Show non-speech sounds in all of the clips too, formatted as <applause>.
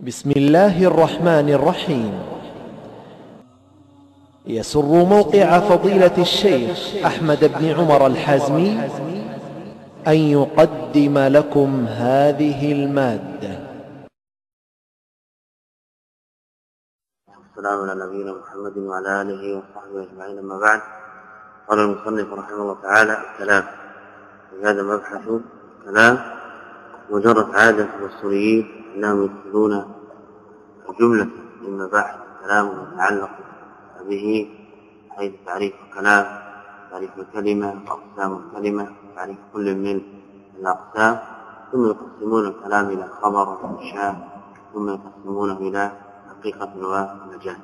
بسم الله الرحمن الرحيم. يسر موقع فضيلة الشيخ أحمد بن عمر الحازمي أن يقدم لكم هذه المادة. والسلام على نبينا محمد وعلى آله وصحبه أجمعين. أما بعد قال المصنف رحمه الله تعالى الكلام. وهذا مبحث الكلام وجرت عادة الاصوليين انهم يدخلون جملة من مباحث الكلام وما يتعلق به حيث تعريف الكلام تعريف الكلمة أقسام الكلمة تعريف كل من الأقسام ثم يقسمون الكلام إلى خبر وإنشاء ثم يقسمونه إلى حقيقة ومجال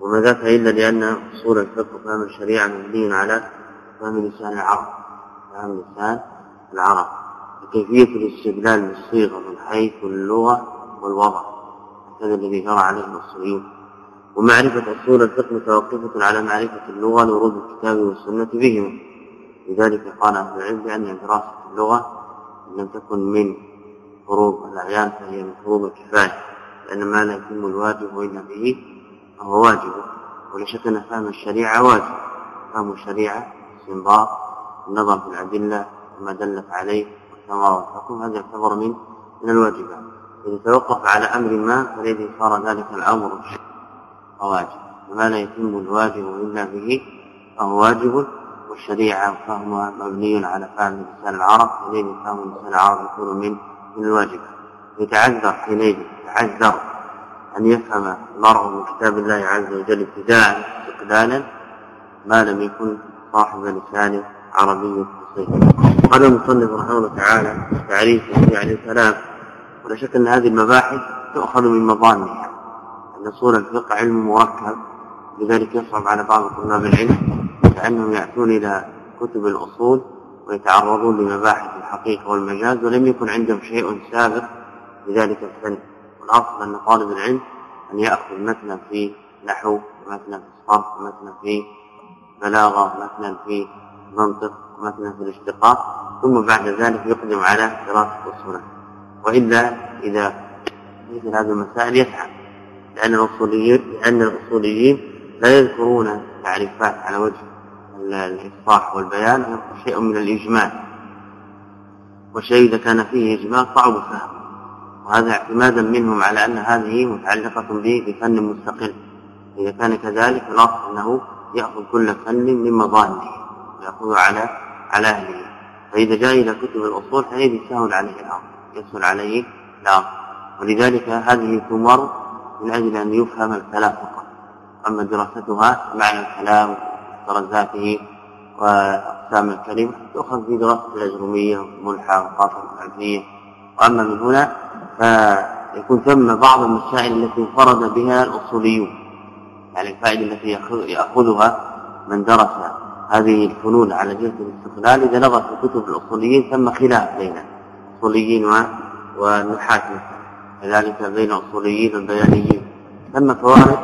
وما ذاك إلا لأن أصول الفقه وفهم الشريعة مبني على فهم لسان العرب فهم لسان العرب. وكيفية الاستدلال بالصيغة من حيث اللغة والوضع. هذا الذي جرى عليه الأصوليون ومعرفة أصول الفقه متوقفة على معرفة اللغة لورود الكتاب والسنة بهما لذلك قال أهل العلم بأن دراسة اللغة لم تكن من فروض الأعيان فهي من فروض الكفاية. لأن ما لا يتم الواجب إلا به فهو واجب. ولا شك أن فهم الشريعة واجب. فهم الشريعة استنباط النظر في الأدلة وما دلت عليه والثمرة والحكم هذا يعتبر من من الواجبات. إذا توقف على أمر ما فالذي صار ذلك الأمر واجب. وما لا يتم الواجب إلا به فهو واجب والشريعة فهمها مبني على فهم لسان العرب. فالذي فهم لسان العرب يكون من من الواجبات. يتعذر حينئذ يتعذر أن يفهم المرء من كتاب الله عز وجل ابتداء استقلالا ما لم يكن صاحب لسان عربي قال المصنف رحمه الله تعالى تعريف يعني الكلام ولا شك أن هذه المباحث تؤخذ من مظانها أن أصول الفقه علم مركب لذلك يصعب على بعض طلاب العلم لأنهم يأتون إلى كتب الأصول ويتعرضون لمباحث الحقيقة والمجاز ولم يكن عندهم شيء سابق لذلك الفن. والأصل أن طالب العلم أن يأخذ مثلا في نحو ومثلا في الصرف ومثلا في بلاغة ومثلا في منطق ومثلا في الاشتقاق ثم بعد ذلك يقدم على دراسه اصوله وإلا إذا مثل هذه المسائل يتعب لأن الاصوليين لأن الأصوليين لا يذكرون تعريفات على وجه الافصاح والبيان شيء من الإجمال. والشيء إذا كان فيه إجمال صعب فهمه وهذا اعتمادا منهم على أن هذه متعلقة به بفن مستقل. إذا كان كذلك الأصل أنه يأخذ كل فن من مظانه ويأخذه على على أهله. فإذا جاء إلى كتب الأصول حينئذ يسهل عليه الأمر يسهل عليه الأمر. ولذلك هذه تمر من أجل أن يفهم الكلام فقط. أما دراستها معنى الكلام وافترزاته وأقسام الكلمة تؤخذ في دراسة الأجرمية والملحة والقاطع الألفية وأما من هنا فيكون ثم بعض المسائل التي انفرد بها الأصوليون يعني الفائدة التي يأخذها من درس هذه الفنون على جهة الاستقلال إذا نظر في كتب الأصوليين ثم خلاف بين الأصوليين والنحاة كذلك بين الأصوليين والبيانيين. ثم فوائد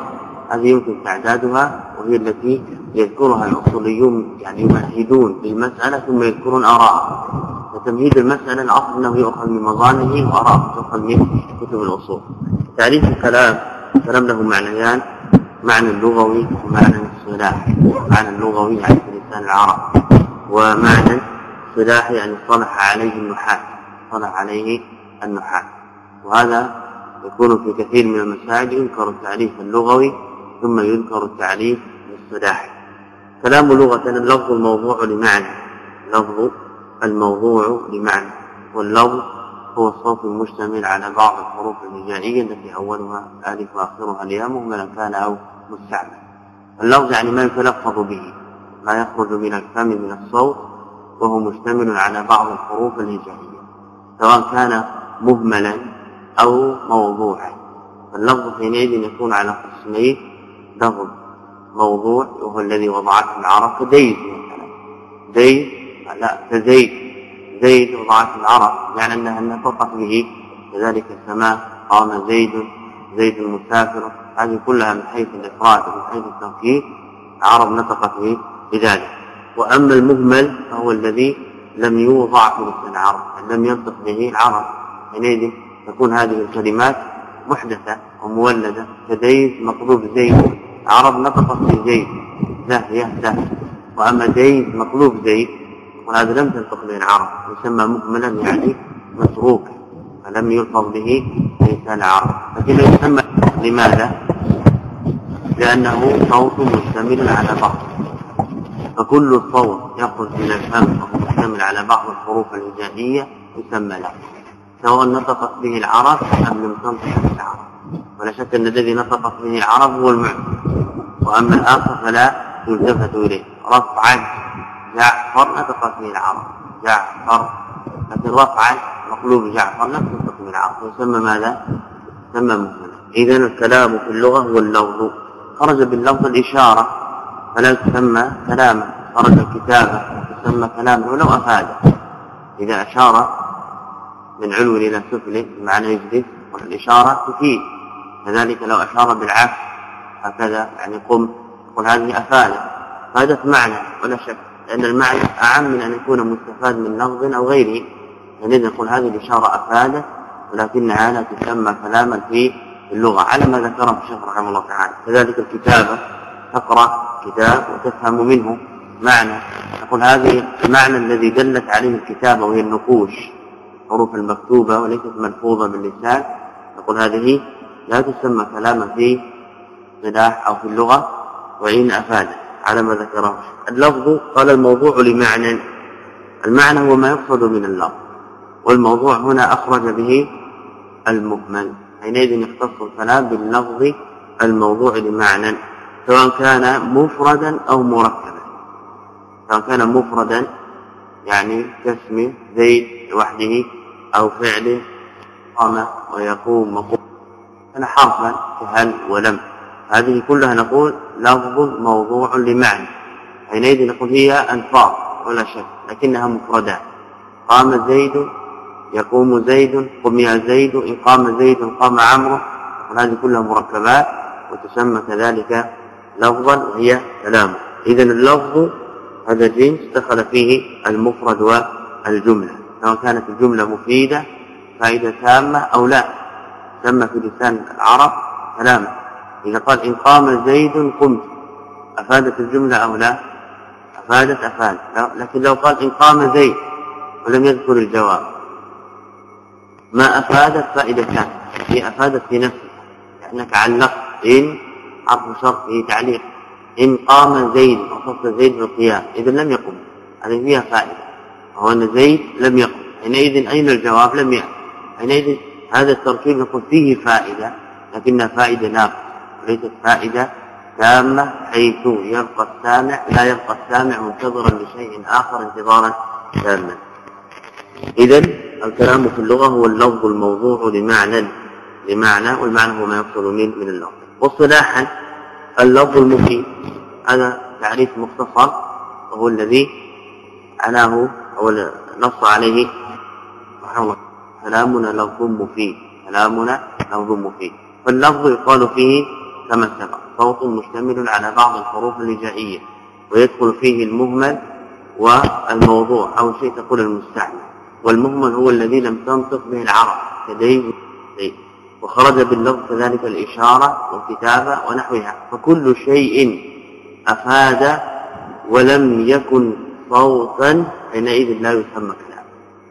هذه يمكن تعدادها وهي التي يذكرها الأصوليون يعني يمهدون للمساله ثم يذكرون آراءها. وتمهيد المسألة الأصل أنه يؤخذ من مظانه وأراء تؤخذ من كتب الأصول. تعريف الكلام الكلام له معنيان معنى اللغوي ومعنى الصلاحي معنى اللغوي يعني العرب. ومعنى الصلاحي يعني صلح عليه النحاة صلح عليه النحاة. وهذا يكون في كثير من المسائل يذكر التعريف اللغوي ثم يذكر التعريف الصلاحي كلام لغة اللفظ الموضوع لمعنى لفظ الموضوع لمعنى. واللفظ هو الصوت المشتمل على بعض الحروف الهجائية التي أولها آلف وآخرها الياء مهملا كان أو مستعمل. اللفظ يعني ما يتلفظ به. ما يخرج من الفم من الصوت وهو مشتمل على بعض الحروف الهجائية سواء كان مهملا أو موضوعا. فاللفظ حينئذ يكون على قسمين لفظ موضوع وهو الذي وضعته العرب كديد مثلا. ديد لا كزيد زيد وضعت العرب يعني أنها نطقت به. كذلك السماء قام زيد زيد المسافر هذه كلها من حيث الإفراد ومن حيث التوكيد العرب نطقت به. بذلك وأما المهمل فهو الذي لم يوضع في العرب لم ينطق به العرب. حينئذ تكون هذه الكلمات محدثة ومولدة كديز مطلوب زيد. عرب نطقت في زيد له يهده وأما زيد مطلوب زيد. وهذا لم تنطق به العرب. يسمى مهملا يعني متروك. فلم يلفظ به لسان العرب. لكنه يسمى؟ لماذا؟ لأنه صوت مشتمل على بعض. فكل صوت يخرج من الفم وهو على بعض الحروف الهجائية يسمى له سواء نطقت به العرب أم لم تنطق به العرب. ولا شك أن الذي نطقت به العرب هو المعجم. وأما الآخر فلا يلتفت إليه. رفعا جعفر نطقت به العرب. جعفر لكن رفعا مقلوب جعفر لم تنطق به العرب. يسمى ماذا؟ يسمى مهملا. إذا الكلام في اللغة هو اللفظ. خرج باللفظ الإشارة. فلا تسمى كلاما. خرج الكتابة تسمى كلاما ولو أفاده إذا أشار من علو إلى سفل بمعنى يجلس والإشارة تفيد. كذلك لو أشار بالعكس هكذا يعني قم يقول هذه أفادة فادت معنى ولا شك لأن المعنى أعم من أن يكون مستفاد من لفظ أو غيره. فلذا نقول هذه الإشارة أفادت ولكنها لا تسمى كلاما في اللغة. على ما ذكره الشيخ رحمه الله تعالى. كذلك الكتابة تقرأ كتاب وتفهم منه معنى. نقول هذه المعنى الذي دلت عليه الكتابة وهي النقوش الحروف المكتوبة وليست ملفوظة باللسان. نقول هذه لا تسمى كلاما في اصطلاح أو في اللغة وإن أفاد على ما ذكره اللفظ قال الموضوع لمعنى. المعنى هو ما يقصد من اللفظ والموضوع هنا أخرج به المهمل. حينئذ يختص الكلام باللفظ الموضوع لمعنى. سواء كان مفردا أو مركبا. سواء كان مفردا يعني كاسم زيد لوحده أو فعل قام ويقوم مقوم. كان حرفا كهل ولم. هذه كلها نقول لفظ موضوع لمعنى. حينئذ نقول هي ألفاظ ولا شك لكنها مفردات قام زيد يقوم زيد قم يا زيد إن قام زيد قام عمرو. وهذه كلها مركبات وتسمى كذلك لفظا وهي كلام اذا اللفظ هذا جنس دخل فيه المفرد والجملة. سواء كانت الجملة مفيدة فائدة تامة أو لا. تسمى في لسان العرب كلاما إذا قال إن قام زيد قمت. أفادت الجملة أو لا؟ أفادت أفاد. لكن لو قال إن قام زيد ولم يذكر الجواب. ما أفادت فائدتان. هي أفادت في نفسها لأنك علقت إن حرف شرط فيه تعليق. إن قام زيد وصفت زيد بالقيام إذا لم يقم. هذه فيها فائدة. وهو أن زيد لم يقم. حينئذ أين الجواب؟ لم يأتي. حينئذ هذا التركيب يقول فيه فائدة لكنها فائدة ناقصة. وليست فائدة تامة حيث يبقى السامع لا يبقى السامع منتظرا لشيء آخر انتظارا تاما. إذا الكلام في اللغة هو اللفظ الموضوع لمعنى لمعنى والمعنى هو ما يقصد من من اللفظ. واصطلاحا اللفظ المفيد. هذا تعريف مختصر وهو الذي عناه أو نص عليه رحمه الله كلامنا لفظ مفيد. كلامنا لفظ مفيد. فاللفظ يقال فيه كما سبق. صوت مشتمل على بعض الحروف الهجائيه ويدخل فيه المهمل والموضوع أو شيء تقول المستعمل. والمهمل هو الذي لم تنطق به العرب. كدين وخرج باللفظ كذلك الإشارة والكتابة ونحوها. فكل شيء أفاد ولم يكن صوتا حينئذ لا يسمى كلام.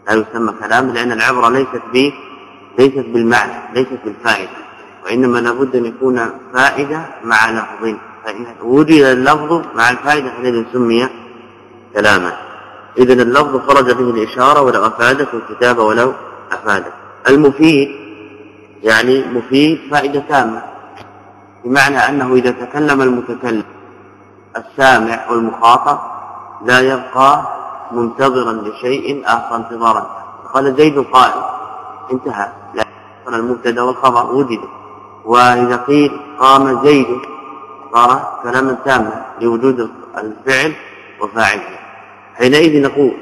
لا يسمى كلام لأن العبرة ليست به ليست بالمعنى ليست بالفائدة. وإنما لابد أن يكون فائدة مع لفظ. فإن وجد اللفظ مع الفائدة حينئذ سمي كلاما. إذا اللفظ خرج به الإشارة ولو أفادت والكتابة ولو أفادت. المفيد يعني مفيد فائدة تامة بمعنى أنه إذا تكلم المتكلم السامع والمخاطب لا يبقى منتظرا لشيء آخر انتظارا. قال زيد قائم انتهى. لا المبتدأ والخبر وجد. وإذا قيل قام زيد صار كلاما تاما لوجود الفعل وفاعله. حينئذ نقول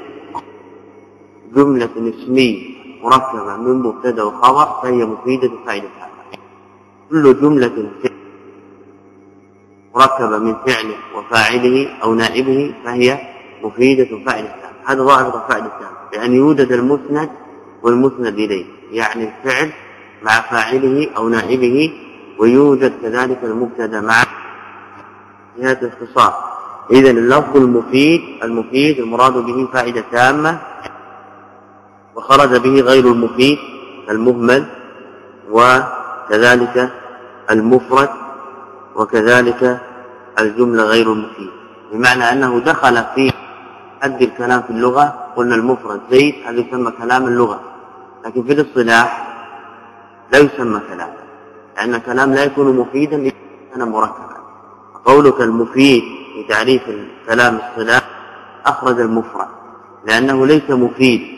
جملة اسمية مركبة من مبتدأ وخبر فهي مفيدة فائدة كل جملة مركبة من فعله وفاعله أو نائبه فهي مفيدة فائدة هذا ظاهر فائدة بأن يوجد المسند والمسند إليه. يعني الفعل مع فاعله أو نائبه ويوجد كذلك المبتدأ مع جهة الاختصاص إذا اللفظ المفيد المفيد المراد به فائدة تامة. وخرج به غير المفيد المهمل وكذلك المفرد وكذلك الجملة غير المفيد. بمعنى أنه دخل في حد الكلام في اللغة قلنا المفرد زيد هذا يسمى كلام اللغة. لكن في الاصطلاح لا يسمى كلاما لأن الكلام لا يكون مفيدا إذا كان مركبا. قولك المفيد في تعريف الكلام الاصطلاح أخرج المفرد لأنه ليس مفيد.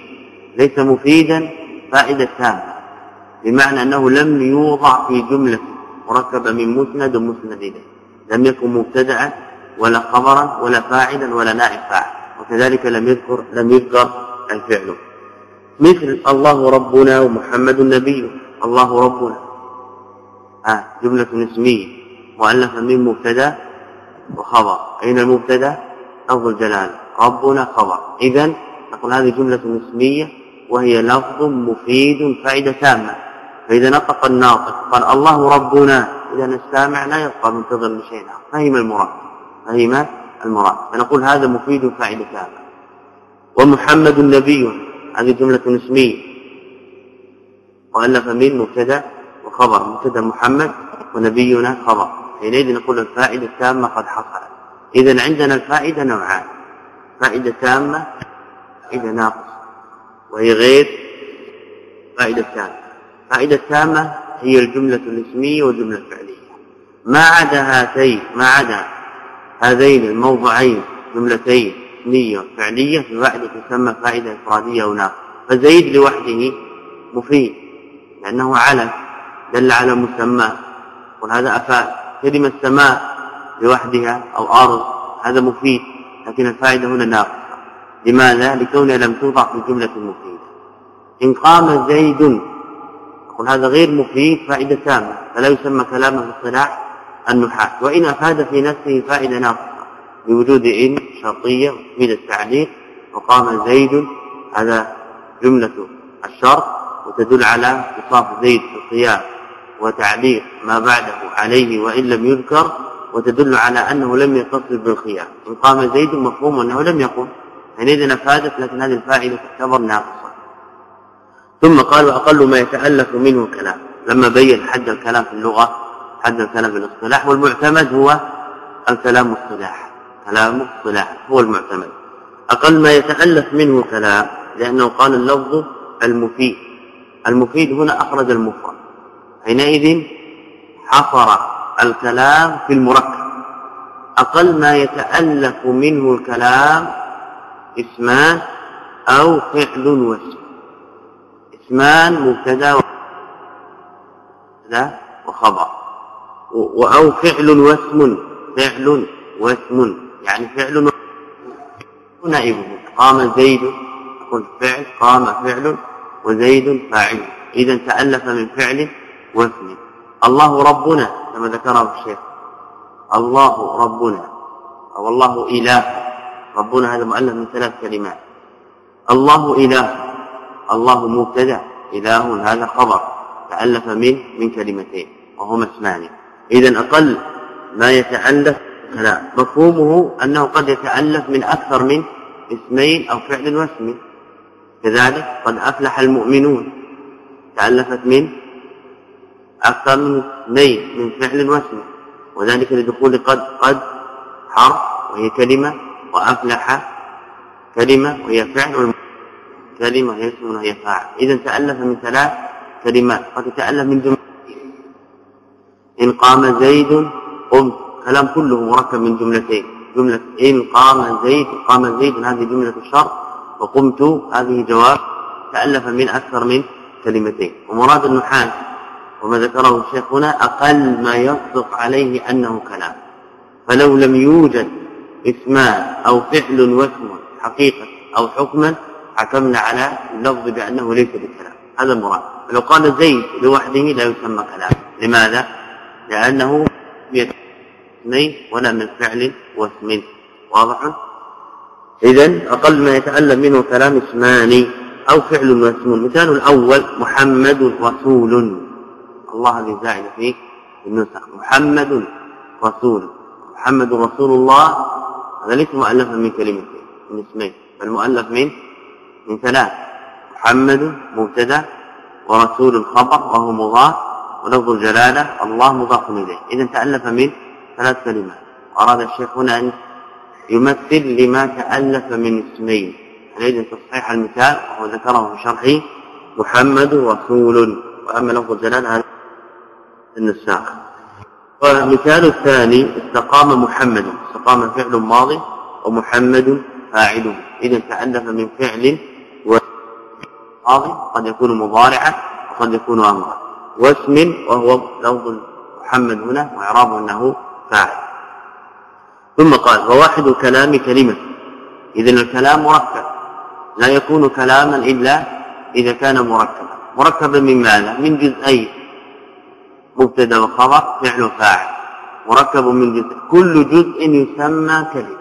ليس مفيدا فائدة تامة بمعنى أنه لم يوضع في جملة مركبة من مسند ومسند إليه لم يكن مبتدعا ولا خبرا ولا فاعلا ولا نائب فاعل وكذلك لم يذكر لم يذكر الفعل. مثل الله ربنا ومحمد النبي الله ربنا. آه جملة اسمية مؤلفة من مبتدأ وخبر. أين المبتدأ؟ لفظ الجلالة. ربنا خبر. إذا نقول هذه جملة اسمية وهي لفظ مفيد فائدة تامة. فإذا نطق الناطق قال الله ربنا إذا السامع لا يبقى منتظر لشيء فهم المراد فهم المراد. فنقول هذا مفيد فائدة تامة. ومحمد نبي هذه جملة اسمية وألف من مبتدأ وخبر. مبتدأ محمد ونبينا خبر. حينئذ نقول الفائدة التامة قد حصلت. إذا عندنا الفائدة نوعان. فائدة تامة فائدة ناقصة. وهي غير فائدة تامة. فائدة تامة هي الجملة الاسمية والجملة الفعلية. ما عدا هاتين ما عدا هذين الموضعين جملتين اسمية وفعلية في فائدة تسمى فائدة إفرادية أو ناقصة. فزيد لوحده مفيد لأنه علم دل على مسمى. وهذا أفاد. كلمة سماء لوحدها أو أرض هذا مفيد لكن الفائدة هنا ناقصة. لماذا؟ لكونها لم توضع في جملة مفيدة. إن قام زيد يقول هذا غير مفيد فائدة تامة. فلا يسمى كلاما في النحاة وإن أفاد في نفسه فائدة ناقصة. بوجود إن شرطية تفيد التعليق وقام زيد هذا جملة الشرط. وتدل على اتصاف زيد في القيام وتعليق ما بعده عليه وإن لم يذكر. وتدل على أنه لم يتصل بالخيام إن قام زيد مفهوم أنه لم يقم. حينئذ أفادت لكن هذه الفائدة تعتبر ناقصة. ثم قال وأقل ما يتألف منه الكلام. لما بين حد الكلام في اللغة حد الكلام في الاصطلاح والمعتمد هو الكلام الصلاح. كلام الصلاح هو المعتمد. أقل ما يتألف منه كلام لأنه قال اللفظ المفيد. المفيد هنا أخرج المفرد. حينئذ حصر الكلام في المركب. أقل ما يتألف منه الكلام اسمان أو فعل واسم. اسمان مبتدا وخبر. أو فعل واسم فعل واسم. يعني فعل نائبه قام زيد قل فعل قام فعل وزيد فاعل. إذا تألف من فعل واسم. الله ربنا كما ذكره الشيخ. الله ربنا. أو الله إله. ربنا هذا مؤلف من ثلاث كلمات. الله إله. الله مبتدأ. إله هذا خبر. تألف من من كلمتين. وهما اسمان. اذا أقل ما يتألف كلام مفهومه أنه قد يتألف من أكثر من اسمين أو فعل واسم. كذلك قد أفلح المؤمنون. تألفت من أكثر من اثنين من فعل واسم. وذلك لدخول قد قد حرف. وهي كلمة وأفلح كلمة وهي فعل كلمة وهي اسم وهي فاعل. إذا تألف من ثلاث كلمات. قد يتالف من جملة. إن قام زيد قمت كلام كله مركب من جملتين. جملة إن قام زيد قام زيد هذه جملة الشرط. وقمت هذه جواب. تألف من أكثر من كلمتين. ومراد النحاة وما ذكره الشيخ هنا أقل ما يصدق عليه أنه كلام. فلو لم يوجد اسمان أو فعل واسم حقيقة أو حكما حكمنا على اللفظ بأنه ليس بكلام. هذا المراد. لو قال زيد لوحده لا يسمى كلام. لماذا؟ لأنه اسمين ولا من فعل واسم واضح؟ إذا أقل ما يتعلم منه كلام اسمان أو فعل واسم. المثال الأول محمد رسول. الله هذه زائده في النسخ. محمد رسول. محمد رسول الله هذا ليس مؤلفا من كلمتين من اسمين. بل مؤلف من؟ من ثلاث. محمد مبتدأ ورسول خبر وهو مضاف ولفظ الجلالة الله مضاف إليه. إذا تألف من ثلاث كلمات. أراد الشيخ هنا أن يمثل لما تألف من اسمين. عليه تصحيح المثال؟ وهو ذكره في شرحه محمد رسول. وأما لفظ الجلالة هذا النساخ. والمثال الثاني استقام محمد. استقام فعل ماضي ومحمد فاعل. اذا تالف من فعل ماضي قد يكون مضارعا وقد يكون أمرا. واسم وهو لفظ محمد هنا واعرابه أنه فاعل. ثم قال وواحد الكلام كلمة. اذا الكلام مركب. لا يكون كلاما إلا إذا كان مركبا. مركبا من ماذا؟ من جزئين مبتدا وخبر فعل فاعل مركب من جزء كل جزء يسمى كلمة.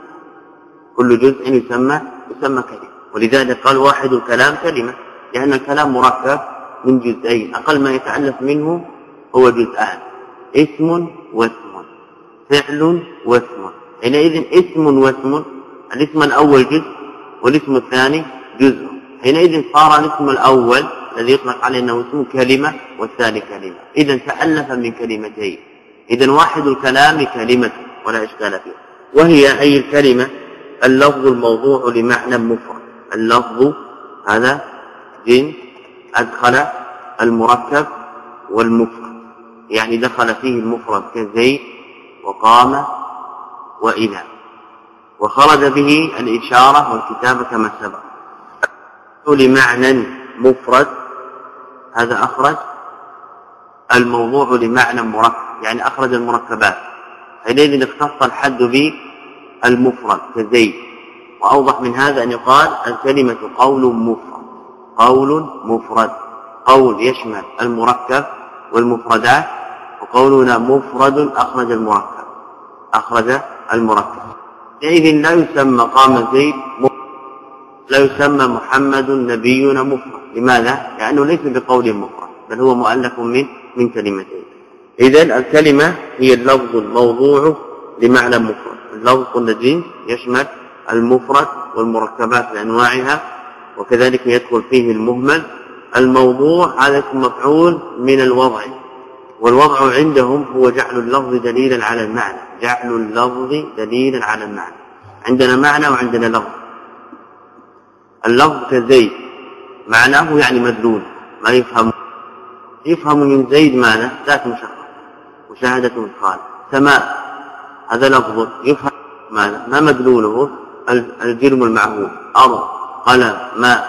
كل جزء يسمى يسمى كلمة. ولذلك قال واحد الكلام كلمة. لأن الكلام مركب من جزئين. أقل ما يتالف منه هو جزءان اسم واسم. فعل واسم. حينئذ اسم واسم. الاسم الأول جزء والاسم الثاني جزء. حينئذ صار الاسم الأول الذي يطلق عليه إنه اسم كلمة والثاني كلمة. اذا تألف من كلمتين. اذا واحد الكلام كلمة ولا إشكال فيه وهي أي الكلمة؟ اللفظ الموضوع لمعنى مفرد. اللفظ هذا جنس أدخل المركب والمفرد. يعني دخل فيه المفرد كزيد وقام والى وخرج به الاشاره والكتابه كما سبق. لمعنى مفرد هذا أخرج الموضوع لمعنى مركب يعني أخرج المركبات. حينئذ اختص الحد بالمفرد كزيد. وأوضح من هذا أن يقال الكلمة قول مفرد. قول مفرد. قول يشمل المركب والمفردات وقولنا مفرد أخرج المركب. أخرج المركب. حينئذ لا يسمى قام زيد لا يسمى محمد نبينا مفرد. لماذا؟ لأنه ليس بقول مفرد بل هو مؤلف من من كلمتين. اذا الكلمة هي اللفظ الموضوع لمعنى مفرد. اللفظ الذي يشمل المفرد والمركبات بأنواعها وكذلك يدخل فيه المهمل. الموضوع هذا اسم مفعول من الوضع والوضع عندهم هو جعل اللفظ دليلا على المعنى. جعل اللفظ دليلا على المعنى. عندنا معنى وعندنا لفظ. اللفظ كزيد معناه يعني مدلول ما يفهم يفهم من زيد ماذا ذات مشخص مشاهده مثقال سماء هذا لفظ يفهم ماذا ما مدلوله؟ الجرم المعهود. أرض قلم ماء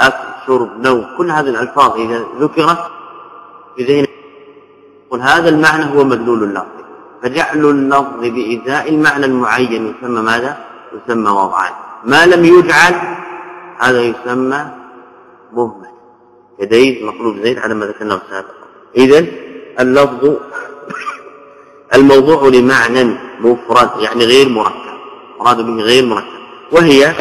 أكل شرب نوم. كل هذه الألفاظ إذا ذكرت في ذهن قل هذا المعنى هو مدلول اللفظ. فجعل اللفظ بإزاء المعنى المعين يسمى ماذا؟ يسمى وضعا ما لم يجعل هذا يسمى مهمل. يديه مقلوب زيد على ما ذكرناه سابقا. اذا اللفظ الموضوع لمعنى مفرد يعني غير مركب مراد به غير مركب وهي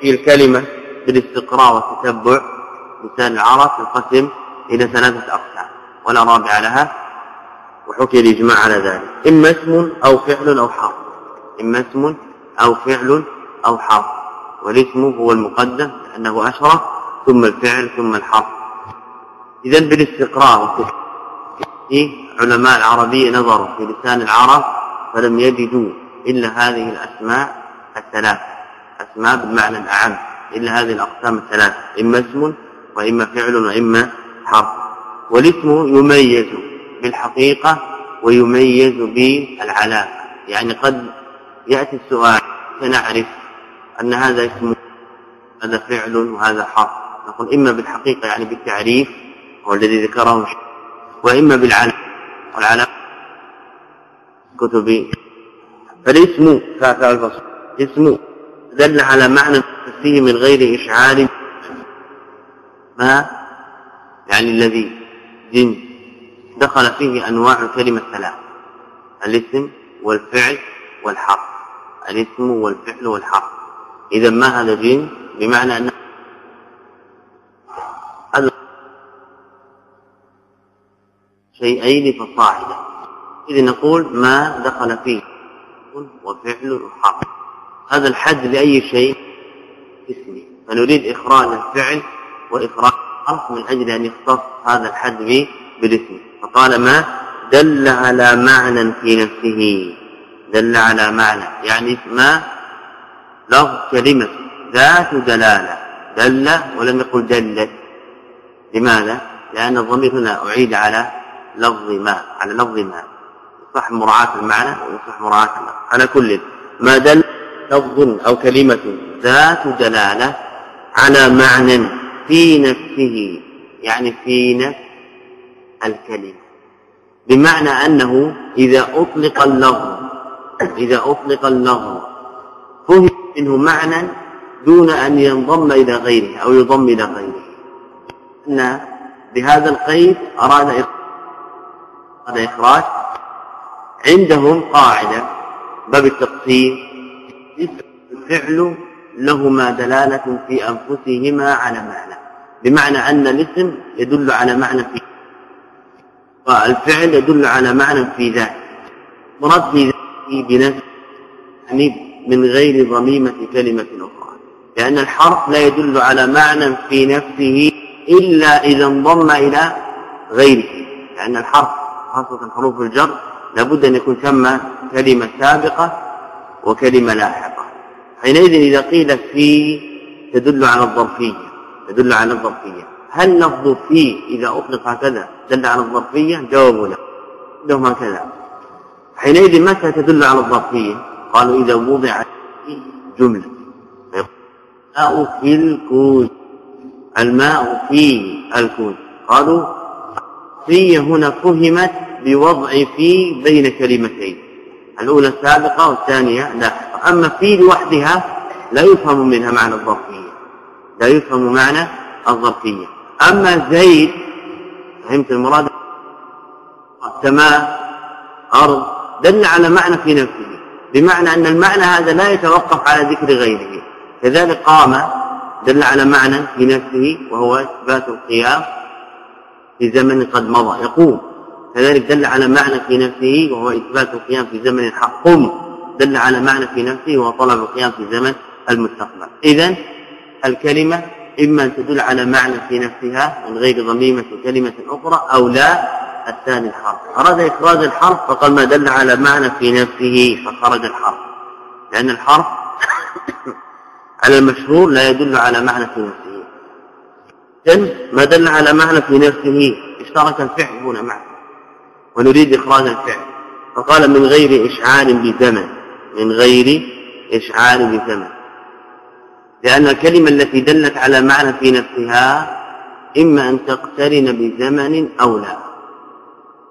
في الكلمة بالاستقراء والتتبع لسان العرب تنقسم إلى ثلاثة أقسام ولا رابع لها وحكي الإجماع على ذلك. إما اسم أو فعل أو حرف. إما اسم أو فعل أو حرف. والاسم هو المقدم لأنه أشرف ثم الفعل ثم الحرف. اذا بالاستقراء. علماء العربية نظروا في لسان العرب فلم يجدوا إلا هذه الأسماء الثلاث أسماء بالمعنى الاعم إلا هذه الأقسام الثلاث إما اسم وإما فعل وإما حرف. والاسم يميز بالحقيقة ويميز بالعلامه يعني قد يأتي السؤال سنعرف أن هذا اسم هذا فعل وهذا حرف. نقول إما بالحقيقة يعني بالتعريف هو الذي ذكره وإما بالعلم والعلم كتب فالاسم كافع الفصل اسم دل على معنى فيه من غير إشعار. ما يعني الذي جنس دخل فيه أنواع الكلمة ثلاث الاسم والفعل والحرف. الاسم والفعل والحرف. إذا ما هذا جن؟ بمعنى ان شيئين فصاعدا. إذ نقول ما دخل فيه وفعل وحرف هذا الحد لأي شيء؟ اسمي. فنريد إخراج الفعل وإخراج الحرف من أجل أن يختص هذا الحد بالاسم. فقال ما دل على معنى في نفسه. دل على معنى. يعني ما لفظ كلمة ذات دلالة. دل ولم يقل دلت. لماذا؟ لأن الضمير هنا أعيد على لفظ ما على لفظ ما. صح مراعاة المعنى وصح المعنى على كل ما دل لفظ أو كلمة ذات دلالة على معنى في نفسه يعني في نفس الكلمة. بمعنى أنه إذا أطلق اللفظ إذا أطلق اللفظ فهم منه معنى دون أن ينضم إلى غيره أو يضم إلى غيره. أن بهذا القيد أراد هذا إخراج عندهم قاعدة باب التقسيم الفعل لهما دلالة في أنفسهما على معنى بمعنى أن الاسم يدل على معنى في والفعل يدل على معنى في ذاته مراد في بنفسه يعني من غير ضميمة كلمة أخرى لأن الحرف لا يدل على معنى في نفسه إلا إذا انضم إلى غيره لأن الحرف خاصة حروف الجر لابد أن يكون ثم كلمة سابقة وكلمة لاحقة. حينئذ إذا قيل في تدل على الظرفية تدل على الظرفية. هل لفظ في إذا أطلق هكذا دل على الظرفية؟ جوابوا لا. لهم هكذا. حينئذ متى تدل على الظرفية؟ قالوا إذا وضع جملة. الماء في الكون. الماء في الكون. قالوا في هنا فهمت بوضع في بين كلمتين. الأولى السابقة والثانية لاحقة أما في لوحدها لا يفهم منها معنى الظرفية. لا يفهم معنى الظرفية. أما زيد فهمت المراد؟ سماء أرض دل على معنى في نفسه. بمعنى أن المعنى هذا لا يتوقف على ذكر غيره. كذلك قام دل على معنى في نفسه وهو إثبات القيام في زمن قد مضى. يقوم كذلك دل على معنى في نفسه وهو إثبات القيام في زمن الحق. قم. دل على معنى في نفسه وهو طلب القيام في زمن المستقبل. إذا الكلمة إما أن تدل على معنى في نفسها من غير ضميمة كلمة أخرى أو لا الثاني الحرف. أراد إخراج الحرف فقال ما دل على معنى في نفسه فخرج الحرف. لأن الحرف <coughs> على المشهور لا يدل على معنى في نفسه. ما دل على معنى في نفسه اشترك الفعل هنا معه. ونريد إخراج الفعل. فقال من غير إشعار بزمن. من غير إشعار بزمن. لأن الكلمة التي دلت على معنى في نفسها إما أن تقترن بزمن أو لا.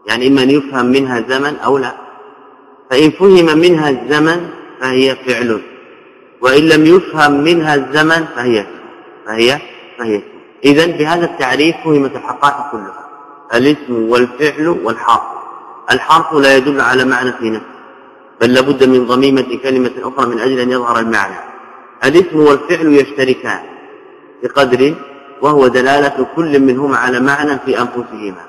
يعني إما أن يفهم منها زمن أو لا. فإن فهم منها الزمن فهي فعل. وإن لم يفهم منها الزمن فهي فهي فهي إذا بهذا التعريف فهمت الحقائق كلها. الاسم والفعل والحرف الحرف لا يدل على معنى في نفسه بل لابد من ضميمة كلمة أخرى من أجل أن يظهر المعنى. الاسم والفعل يشتركان بقدر وهو دلالة كل منهما على معنى في أنفسهما.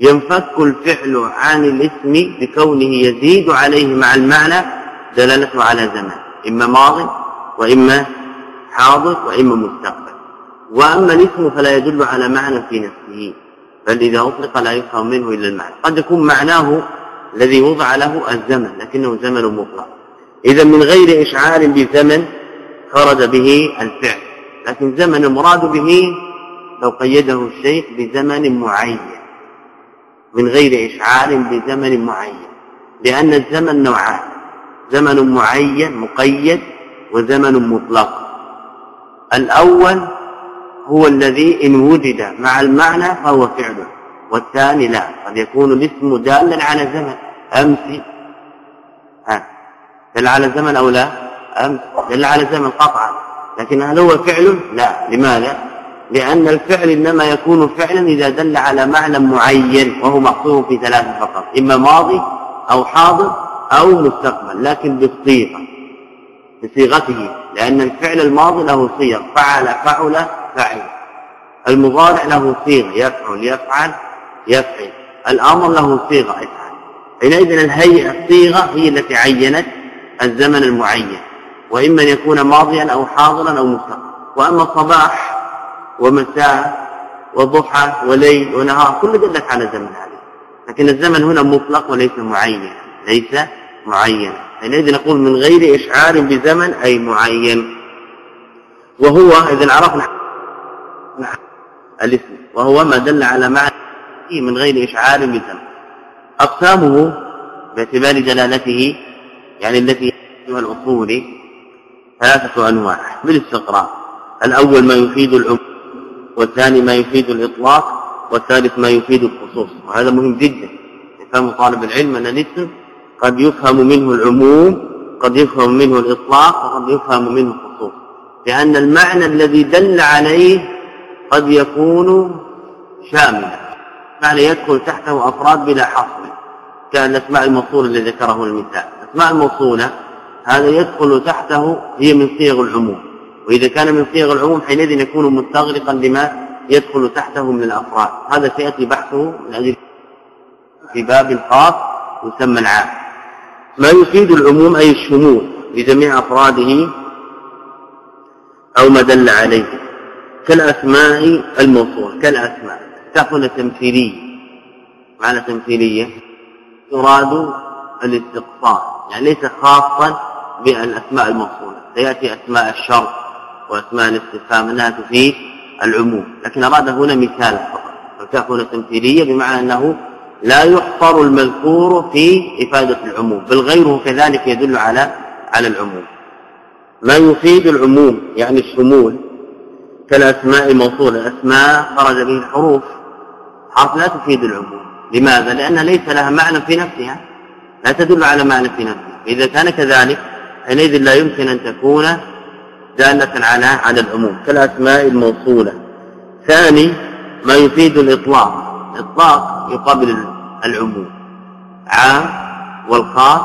ينفك الفعل عن الاسم بكونه يزيد عليه مع المعنى دلالته على زمان إما ماض وإما حاضر وإما مستقبل. وأما الاسم فلا يدل على معنى في نفسه. بل إذا أطلق لا يفهم منه إلا المعنى. قد يكون معناه الذي وضع له الزمن لكنه زمن مطلق. إذا من غير إشعار بزمن خرج به الفعل. لكن زمن المراد به لو قيده الشيخ بزمن معين. من غير إشعار بزمن معين. لأن الزمن نوعان. زمن معين مقيد وزمن مطلق. الأول هو الذي إن وجد مع المعنى فهو فعل والثاني لا قد يكون الاسم دالا على زمن أمس. ها دل على زمن أو لا؟ أمس. دل على زمن قطعا. لكن هل هو فعل؟ لا. لماذا؟ لأن الفعل إنما يكون فعلا إذا دل على معنى معين وهو محصور في ثلاثة فقط إما ماضي أو حاضر أو مستقبل لكن بالصيغة بصيغته لأن الفعل الماضي له صيغ فعل فعل فعل المضارع له صيغة يفعل يفعل يفعل. الأمر له صيغة افعل. حينئذ الهيئة الصيغة هي التي عينت الزمن المعين. وإما أن يكون ماضيا أو حاضرا أو مستقبلا. وأما صباح ومساء وضحى وليل ونهار كل دلت على زمن هذه لكن الزمن هنا مطلق وليس معين ليس معين حينئذ نقول من غير إشعار بزمن أي معين. وهو إذا عرفنا الاسم وهو ما دل على معنى من غير إشعار بزمن أقسامه باعتبار دلالته يعني التي هو الأصول ثلاثة أنواع. بالاستقراء الأول ما يفيد العموم والثاني ما يفيد الإطلاق والثالث ما يفيد الخصوص. وهذا مهم جدا. يفهم طالب العلم أن الاسم قد يفهم منه العموم قد يفهم منه الإطلاق وقد يفهم منه الخصوص. لأن المعنى الذي دل عليه قد يكون شاملا معنى يدخل تحته أفراد بلا حصر؟ كان الأسماء الموصولة الذي ذكره المثال. الأسماء الموصولة هذا يدخل تحته هي من صيغ العموم. وإذا كان من صيغ العموم حينئذ يكون مستغرقا لما يدخل تحته من الأفراد. هذا سيأتي بحثه من أجل في باب خاص يسمى العام. ما يفيد العموم أي الشمول لجميع أفراده أو ما دل عليه؟ كالأسماء الموصولة كالأسماء. تكون تمثيلية. معنى تمثيلية؟ يراد الاستقصاء. يعني ليس خاصا بالأسماء الموصولة. سيأتي أسماء الشرط وأسماء الاستفهام أنها تفيد العموم. لكن أراد هنا مثال فقط. فتكون تمثيلية بمعنى أنه لا يحصر المذكور في إفادة العموم بل غيره كذلك يدل على على العموم. ما يفيد العموم يعني الشمول كالأسماء الموصولة أسماء خرج به الحروف حرف لا تفيد العموم. لماذا؟ لأن ليس لها معنى في نفسها لا تدل على معنى في نفسها. إذا كان كذلك حينئذ لا يمكن أن تكون دالة على على العموم. كالأسماء الموصولة. ثاني ما يفيد الإطلاق. الاطلاق يقابل العموم. عام والخاص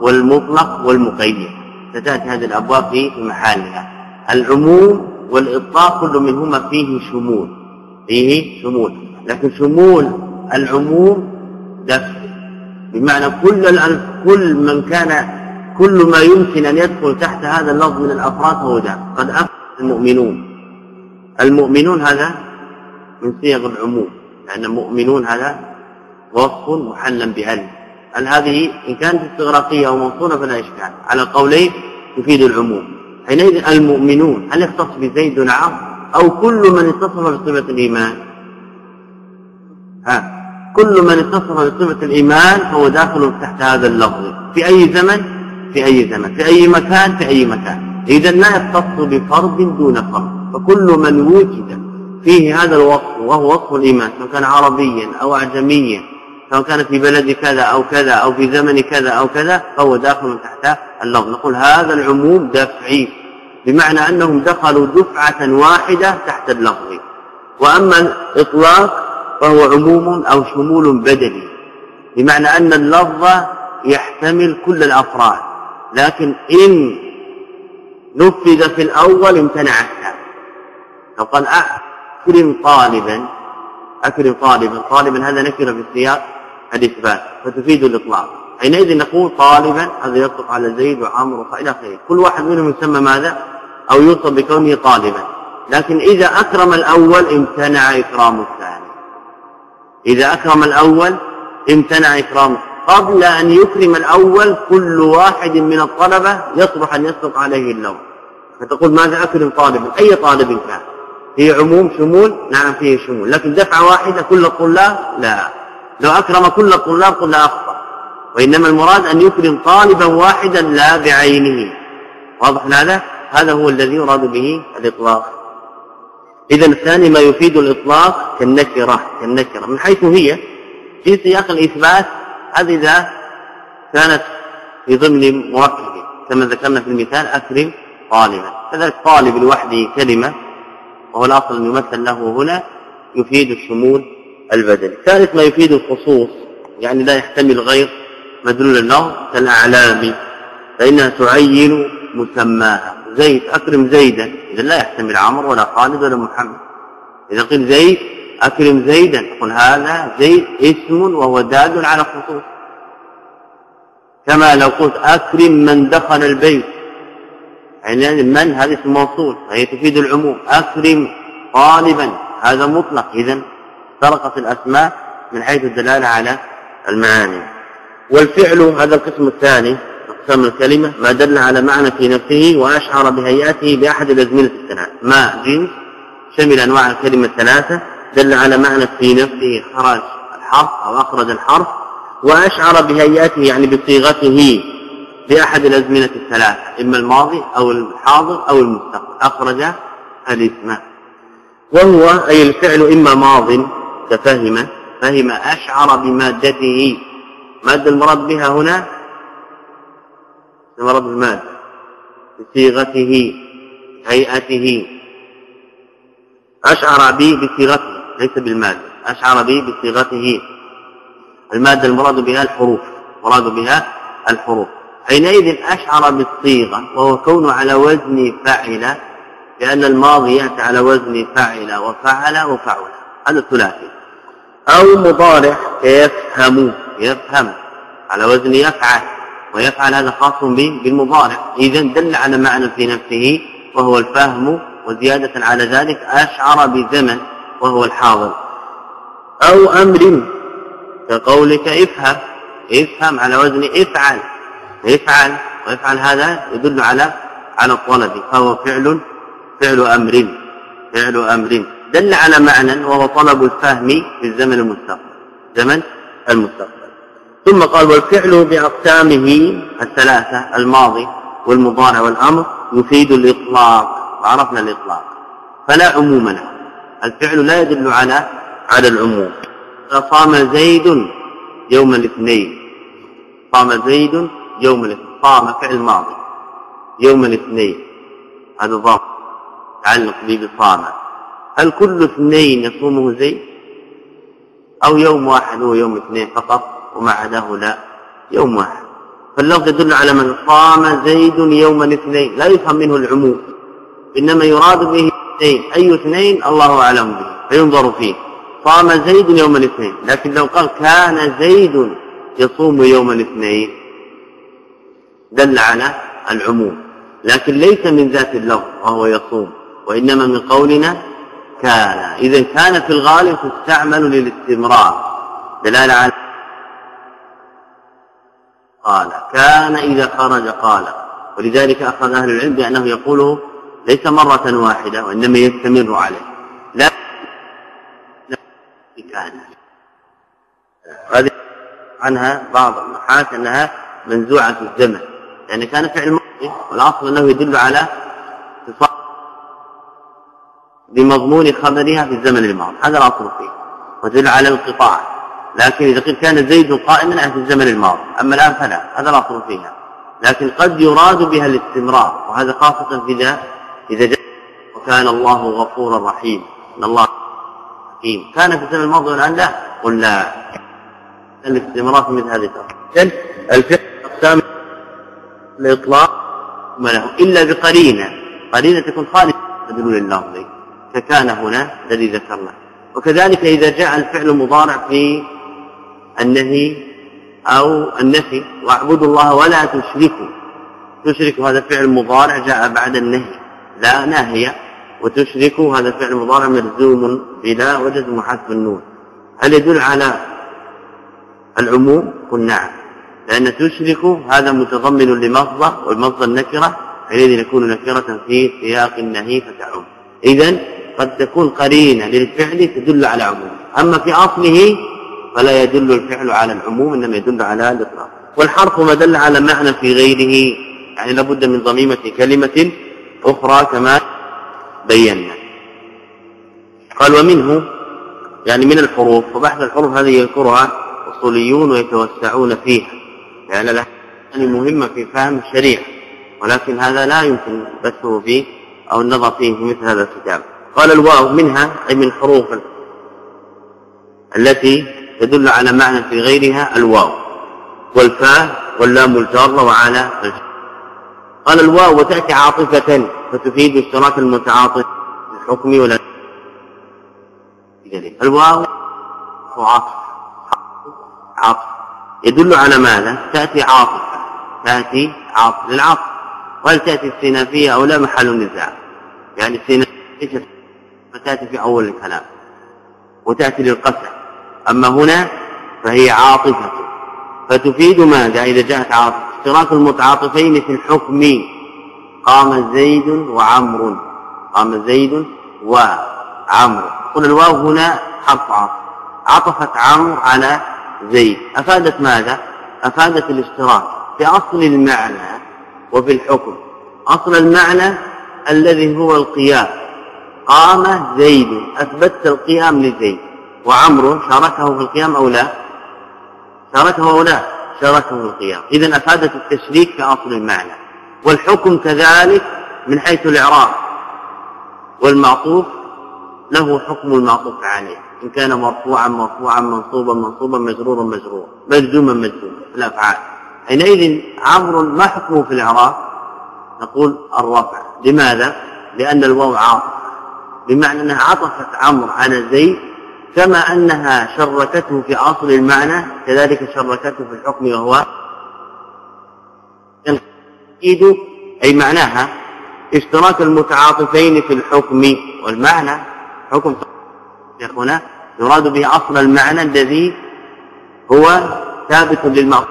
والمطلق والمقيد. ستأتي هذه الأبواب في محلها. العموم والإطلاق كل منهما فيه شمول فيه شمول. لكن شمول العموم دفع. بمعنى كل كل من كان كل ما يمكن أن يدخل تحت هذا اللفظ من الأفراد هو ده قد اخذ المؤمنون. المؤمنون هذا من صيغ العموم لأن المؤمنون هذا وصف محلا بهل هل هذه إن كانت استغراقية أو موصولة فلا إشكال. على القولين تفيد العموم. حينئذ المؤمنون هل يختص بزيد وعمر أو كل من اتصف بصفة الإيمان؟ ها كل من اتصف بصفة الإيمان فهو داخل تحت هذا اللفظ. في أي زمن؟ في أي زمن. في أي مكان؟ في أي مكان. اذا لا يختص بفرد دون فرد فكل من وجد فيه هذا الوصف وهو وصف الإيمان سواء كان عربيا أو اعجميا سواء كان في بلد كذا أو كذا أو في زمن كذا أو كذا فهو داخل تحت اللفظ نقول هذا العموم دفعي بمعنى أنهم دخلوا دفعة واحدة تحت اللفظ. وأما الإطلاق فهو عموم أو شمول بدني بمعنى أن اللفظ يحتمل كل الأفراد. لكن إن نفذ في الأول امتنع الثاني لو قال أكرم طالبا أكرم طالبا. طالبا هذا نكرة في السياق الاثبات فتفيد الإطلاق. حينئذ نقول طالبا هذا يطلق على زيد وعمرو إلى آخره. كل واحد منهم يسمى ماذا؟ أو يوصف بكونه طالبا. لكن إذا أكرم الأول امتنع إكرام الثاني. إذا أكرم الأول امتنع إكرام قبل أن يكرم الأول كل واحد من الطلبة يصلح أن يسبق عليه اللوم. فتقول ماذا أكرم طالبا أي طالب كان؟ فيه عموم شمول؟ نعم فيه شمول. لكن دفعه واحدة كل الطلاب؟ لا. لو أكرم كل الطلاب قلنا أخطأ. وإنما المراد أن يكرم طالبا واحدا لا بعينه. واضح هذا؟ هذا هو الذي يراد به الإطلاق. اذا الثاني ما يفيد الإطلاق كالنكرة كالنكرة. من حيث هي في سياق الإثبات هذه إذا كانت في ضمن مركب كما ذكرنا في المثال أكرم طالبا. كذلك طالب لوحده كلمة وهو الأصل أن يمثل له هنا يفيد الشمول البدني. ثالث ما يفيد الخصوص يعني لا يحتمل غير مدلول اللفظ كالاعلام فإنها تعين مسماها. زيد أكرم زيدا. إذا لا يحتمل عمرو ولا خالد ولا محمد. إذا قيل زيد أكرم زيدا. قل هذا زيد اسم وهو دال على خصوص. كما لو قلت أكرم من دخل البيت. يعني من هذا اسم موصول فهي تفيد العموم. أكرم طالبا. هذا مطلق. إذا سرقت الأسماء من حيث الدلالة على المعاني. والفعل هذا القسم الثاني أقسام الكلمة ما دل على معنى في نفسه وأشعر بهيئته بأحد الأزمنة الثلاث ما جنس شمل أنواع الكلمة الثلاثة دل على معنى في نفسه خرج الحرف أو أخرج الحرف وأشعر بهيئته يعني بصيغته بأحد الأزمنة الثلاثة إما الماضي أو الحاضر أو المستقبل. أخرج الاسم. وهو أي الفعل إما ماض كفهم فهم أشعر بمادته. مادة المراد بها هنا المراد بالماده بصيغته هيئته أشعر به بصيغته ليس بالمادة. أشعر به بصيغته. المادة المراد بها الحروف مراد بها الحروف. حينئذ أشعر بالصيغة وهو كونه على وزن فعل لأن الماضي يأتي على وزن فعل وفعل وفعل. هذا الثلاثي أو مضارع يفهم يفهم على وزن يفعل ويفعل هذا خاص بالمضارع. إذا دل على معنى في نفسه وهو الفهم وزيادة على ذلك أشعر بزمن وهو الحاضر. أو أمر كقولك افهم افهم على وزن افعل افعل ويفعل هذا يدل على على الطلب. فهو فعل فعل أمر فعل أمر. دل على معنى وهو طلب الفهم في الزمن المستقبل زمن المستقبل. ثم قال والفعل بأقسامه الثلاثة الماضي والمضارع والأمر يفيد الإطلاق وعرفنا الإطلاق فلا عموم له الفعل لا يدل على على العموم. صام زيد يوم الاثنين صام زيد يوم الاثنين صام فعل ماضي يوم الاثنين هذا ضم تعلق به بصام هل كل اثنين يصومه زيد؟ أو يوم واحد هو يوم اثنين فقط؟ وما عداه لا يوم واحد. فاللفظ يدل على من صام زيد يوم الاثنين لا يفهم منه العموم. إنما يراد به اثنين أي اثنين؟ الله أعلم به فينظر فيه. صام زيد يوم الاثنين لكن لو قال كان زيد يصوم يوم الاثنين دل على العموم. لكن ليس من ذات اللفظ وهو يصوم وإنما من قولنا كان. إذا كان في الغالب تستعمل للاستمرار دلالة على قال كان إذا خرج قال. ولذلك أخذ أهل العلم بأنه يقوله ليس مرة واحدة وإنما يستمر عليه. لا كان. هذه عنها بعض النحاة أنها منزوعة الزمن. يعني كان فعل ماضي والأصل أنه يدل على بمضمون خبرها في الزمن الماضي. هذا الأصل فيه. وتدل على الانقطاع. لكن إذا قلت كان زيد قائما في الزمن الماضي أما الآن فلا هذا الأصل فيها. لكن قد يراد بها الاستمرار وهذا خاصة إذا إذا جاء وكان الله غفورا رحيم إن الله حكيم. كان في الزمن الماضي والآن لا قل لا. الاستمرار في مثل هذه الأمر الفقه أقسام الإطلاق ما له إلا بقرينة. قرينة تكون خالصة بدلول اللفظ ككان هنا الذي ذكرنا وكذلك إذا جاء الفعل المضارع في النهي أو النفي. واعبدوا الله ولا تشركوا. تشركوا هذا فعل مضارع جاء بعد النهي. لا ناهية وتشركوا هذا فعل مضارع مرزوم بلا وجزم حذف النون هل يدل على العموم؟ قل نعم. لأن تشركوا هذا متضمن لمصدر والمصدر نكرة حينئذ يكون نكرة في سياق النهي فتعم. إذا قد تكون قرينة للفعل تدل على عموم أما في أصله فلا يدل الفعل على العموم إنما يدل على الإطلاق. والحرف ما دل على معنى في غيره يعني لابد من ضميمة كلمة أخرى كما بينا. قال ومنه يعني من الحروف وبحث الحروف هذه يذكرها أصوليون ويتوسعون فيها. لأن يعني مهمة في فهم الشريعة ولكن هذا لا يمكن بثه فيه أو النظر فيه في مثل هذا الكتاب. قال الواو منها أي من حروف التي تدل على معنى في غيرها الواو والفاء واللام الجارة وعلى الجر. قال الواو وتأتي عاطفة فتفيد اشتراك المتعاطف في الحكم ولا الواو عطف يدل على ماذا؟ تأتي عاطفة. تأتي عاطفة للعطف وهل تأتي السينافية أو لا؟ محل نزاع يعني السينافية فتأتي في أول الكلام. وتأتي للقسم. أما هنا فهي عاطفة. فتفيد ماذا؟ إذا جاءت عاطفة. اشتراك المتعاطفين في الحكم. قام زيد وعمر قام زيد وعمر قل الواو هنا حرف عطف عطفت عمرو على زيد. أفادت ماذا؟ أفادت الاشتراك في أصل المعنى وفي الحكم. أصل المعنى الذي هو القيام. قام زيد. أثبتت القيام لزيد. وعمرو شاركه في القيام أو لا؟ شاركه أو لا؟ شاركه في القيام. اذا أفادت التشريك في أصل المعنى. والحكم كذلك من حيث الإعراب. والمعطوف له حكم المعطوف عليه. إن كان مرفوعا مرفوعا منصوبا منصوبا مجرورا مجرورا. مجزوما مجزوما. في الافعال حينئذ عمرو ما حكمه في الإعراب؟ نقول الرفع. لماذا؟ لأن الواو عاطفة. بمعنى أنها عطفت عمرو على زيد كما أنها شركته في أصل المعنى كذلك شركته في الحكم وهو ينقيد أي معناها اشتراك المتعاطفين في الحكم والمعنى. حكم هنا يراد به أصل المعنى الذي هو ثابت للمرء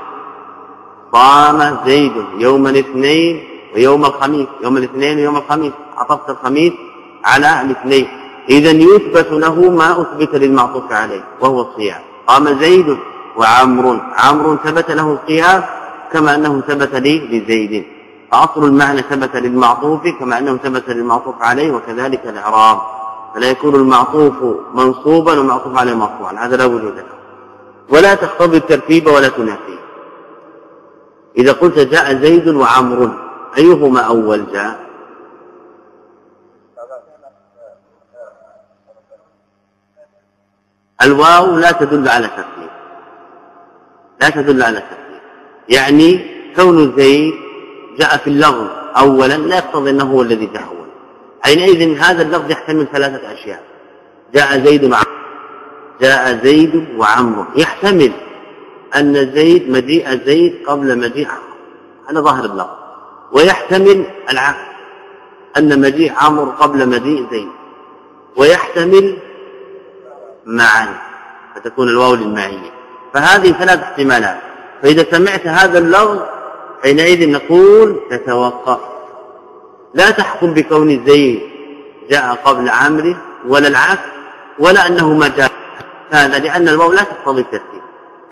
صام زيد يوم الاثنين ويوم الخميس. يوم الاثنين ويوم الخميس. عطفت الخميس على الاثنين. إذا يثبت له ما أثبت للمعطوف عليه وهو الصيام. قام زيد وعمر عمرو ثبت له الصيام كما أنه ثبت لي لزيد. فأصل المعنى ثبت للمعطوف كما أنه ثبت للمعطوف عليه وكذلك الاعراب فلا يكون المعطوف منصوبا ومعطوف عليه مرفوعا هذا لا وجود له. ولا تقتضي الترتيب ولا تنافيه إذا قلت جاء زيد وعمر أيهما أول جاء؟ الواو لا تدل على ترتيب لا تدل على ترتيب يعني كون زيد جاء في اللغو اولا لا يقتضي أنه هو الذي جاء اولا. حينئذ هذا اللفظ يحتمل ثلاثة أشياء. جاء زيد وعمرو جاء زيد وعمرو. يحتمل أن زيد مجيء زيد قبل مجيء عمرو. هذا ظاهر اللفظ. ويحتمل العكس أن مجيء عمرو قبل مجيء زيد. ويحتمل معا فتكون الواو للمعيه فهذه ثلاث احتمالات. فإذا سمعت هذا اللفظ حينئذ نقول تتوقف. لا تحكم بكون زيد جاء قبل عمرو ولا العكس ولا أنه ما جاء. هذا لأن الواو لا تقتضي الترتيب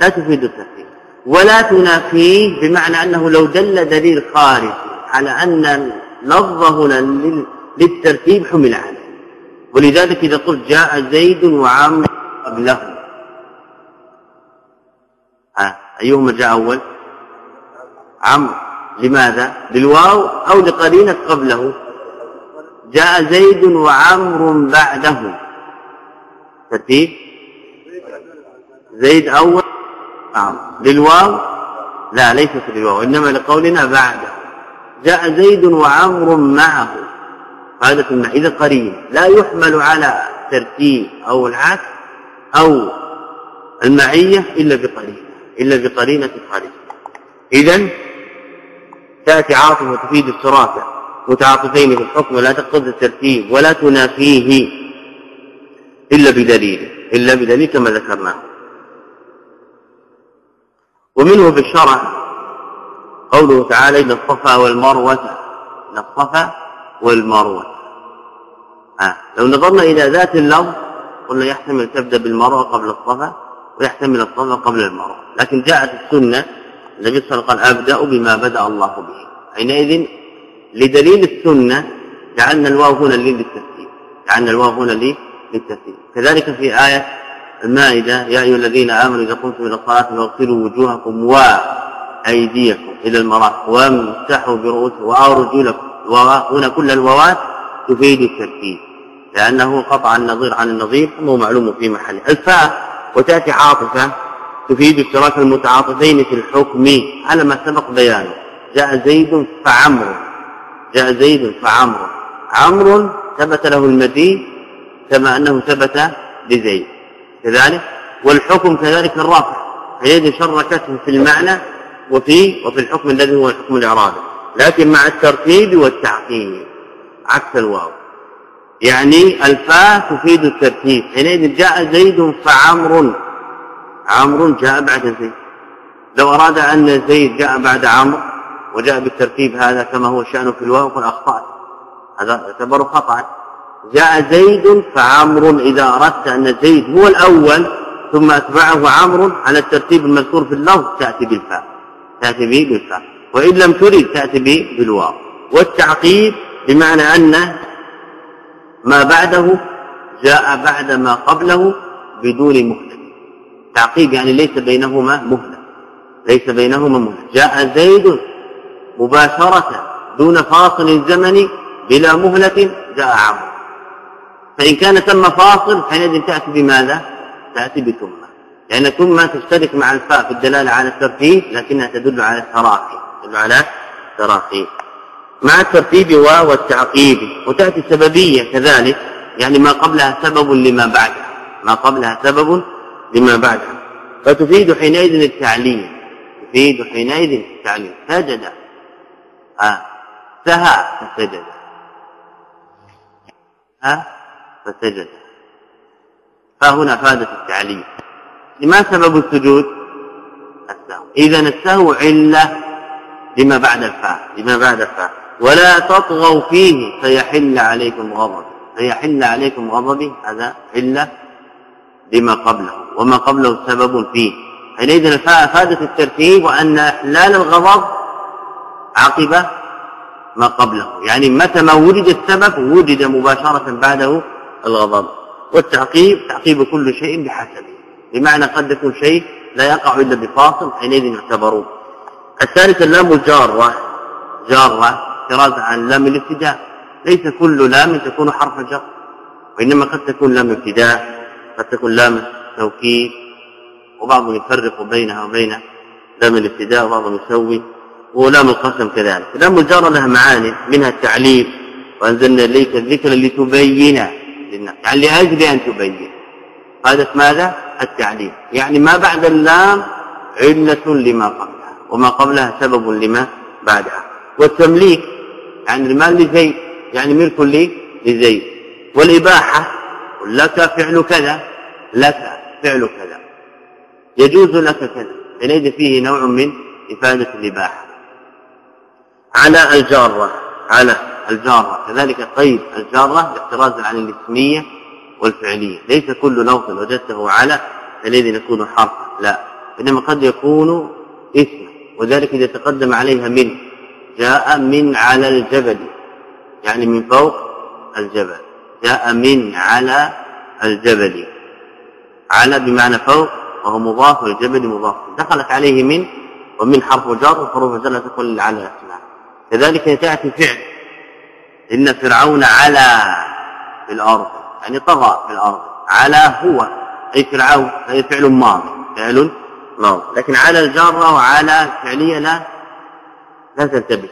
لا تفيد الترتيب. ولا تنافيه بمعنى أنه لو دل دليل خارجي على أن لفظ هنا للترتيب حمل عليه. ولذلك إذا قلت جاء زيد وعمرو قبله ها أيهما جاء أول؟ عمرو. لماذا؟ للواو أو لقرينة قبله؟ جاء زيد وعمر بعده ترتيب؟ زيد أول نعم للواو؟ لا ليست للواو إنما لقولنا بعده. جاء زيد وعمر معه. في إذا قرين لا يحمل على ترتيب أو العكس أو المعية إلا بقرينه إلا بقرينة خارجه اذا تأتي عاطفه تفيد الشراكه متعاطفين في الحكم لا تقتضي الترتيب ولا تنافيه إلا بدليل إلا بدليل كما ذكرنا ومنه بالشرع قوله تعالى إن الصفا والمروة ان الصفا والمروة. آه. لو نظرنا إلى ذات اللفظ قلنا يحتمل تبدأ بالمروة قبل الصفا ويحتمل الصفا قبل المروة. لكن جاءت السنة النبي صلى الله عليه وسلم قال أبدأ بما بدأ الله به. حينئذ لدليل السنة جعلنا الواو هنا للترتيب جعلنا الواو هنا للترتيب كذلك في آية المائدة يا أيها الذين آمنوا إذا قمتم إلى الصلاة فاغسلوا وجوهكم وأيديكم إلى المرافق وامسحوا برؤوسكم وارجلكم وهنا كل الواوات تفيد الترتيب لأنه قطع النظير عن النظير وهو معلوم في محله الفاء وتأتي عاطفة تفيد اشتراك المتعاطفين في الحكم على ما سبق بيانه. جاء زيد فعمرو جاء زيد فعمرو. عمرو ثبت له المجيء كما أنه ثبت لزيد كذلك والحكم كذلك الرافع حينئذ شركته في المعنى وفي وفي الحكم الذي هو الحكم الإعرابي. لكن مع الترتيب والتعقيب عكس الواو. يعني الفاء تفيد الترتيب. حينئذ جاء زيد فعمر. عمرو جاء بعد زيد. لو أراد أن زيد جاء بعد عمرو وجاء بالترتيب هذا كما هو شأنه في الواو قد أخطأت. هذا يعتبر خطأ. جاء زيد فعمر. إذا أردت أن زيد هو الأول ثم أتبعه عمرو على الترتيب المذكور في اللفظ تأتي بالفاء. تأتي به بالفاء. وإن لم ترد تأتي بالواو. والتعقيب بمعنى أن ما بعده جاء بعد ما قبله بدون مهلة تعقيب يعني ليس بينهما مهلة ليس بينهما مهلة جاء زيد مباشرة دون فاصل زمني بلا مهلة جاء عمرو. فإن كان ثم فاصل حينئذ تأتي بماذا؟ تأتي بثم لأن ثم تشترك مع الفاء في الدلالة على الترتيب لكنها تدل على التراخي. تدل على التراخي مع الترتيب والتعقيب وتأتي السببية كذلك يعني ما قبلها سبب لما بعدها ما قبلها سبب لما بعدها فتفيد حينئذ التعليم. تفيد حينئذ التعليم. سجد. ها. سهى فسجد. ها. فسجد. فهنا فادت التعليم. لما سبب السجود؟ السهو. اذا السهو علة. لما بعد الفاء لما بعد الفاء ولا تطغوا فيه فيحل عليكم غضبي فيحل عليكم غضبي هذا عله لما قبله. وما قبله سبب فيه. حينئذ الفاء افادت الترتيب وأن إحلال الغضب عقب ما قبله. يعني متى ما وجد السبب وجد مباشرة بعده الغضب. والتعقيب تعقيب كل شيء بحسبه. بمعنى قد يكون شيء لا يقع إلا بفاصل حينئذ يعتبرون الثالث اللام الجارة. جارة احتراز عن لام الابتداء. ليس كل لام تكون حرف جر وإنما قد تكون لام ابتداء قد تكون لام توكيد. وبعضهم يفرق بينها وبين لام الابتداء وبعضهم يسوي ولام القسم كذلك. لام الجر لها معاني منها التعليم وأنزلنا اليك الذكر لتبين للناس. يعني لأجل أن تبين. هذا ماذا؟ التعليم يعني ما بعد اللام علة لما قبلها وما قبلها سبب لما بعدها. والتمليك يعني المال لزيد يعني ملك لي لزيد. والإباحة لك فعل كذا لك فعل كذا. يجوز لك كذا. حينئذ فيه نوع من إفادة الإباحة. على الجارة على الجارة. كذلك قيد الجارة احترازا عن الاسمية والفعلية. ليس كل لفظ وجدته على حينئذ يكون حرفا لا. إنما قد يكون اسما وذلك إذا تقدم عليها من جاء من على الجبل يعني من فوق الجبل جاء من على الجبل. على بمعنى فوق وهو مضاف والجبل مضاف. دخلت عليه من ومن حرف جر وحروف جر لا تدخل على الاسماء كذلك تأتي فعل. إن فرعون على في الأرض يعني طغى في الأرض. على هو أي فرعون هي فعل ماضي فعل ماضي لكن على الجارة وعلى فعليه لا لا تنتبه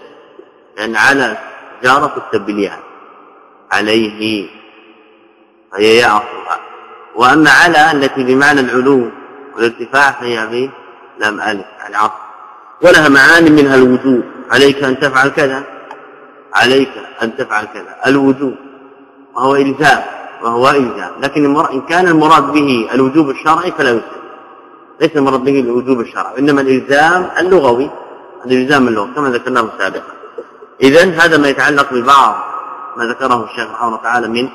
لأن على جارة التبليان عليه. فهي يعصها وأما على التي بمعنى العلو والارتفاع فهي به لم ألف يعني عصر ولها معاني منها الوجوب عليك أن تفعل كذا. عليك أن تفعل كذا. الوجوب وهو إلزام. وهو إلزام. لكن إن كان المراد به الوجوب الشرعي فلا يلزم ليس المراد به الوجوب الشرعي إنما الإلزام اللغوي الإلزام اللغة كما ذكرناه سابقا. اذا هذا ما يتعلق ببعض ما ذكره الشيخ رحمه الله تعالى من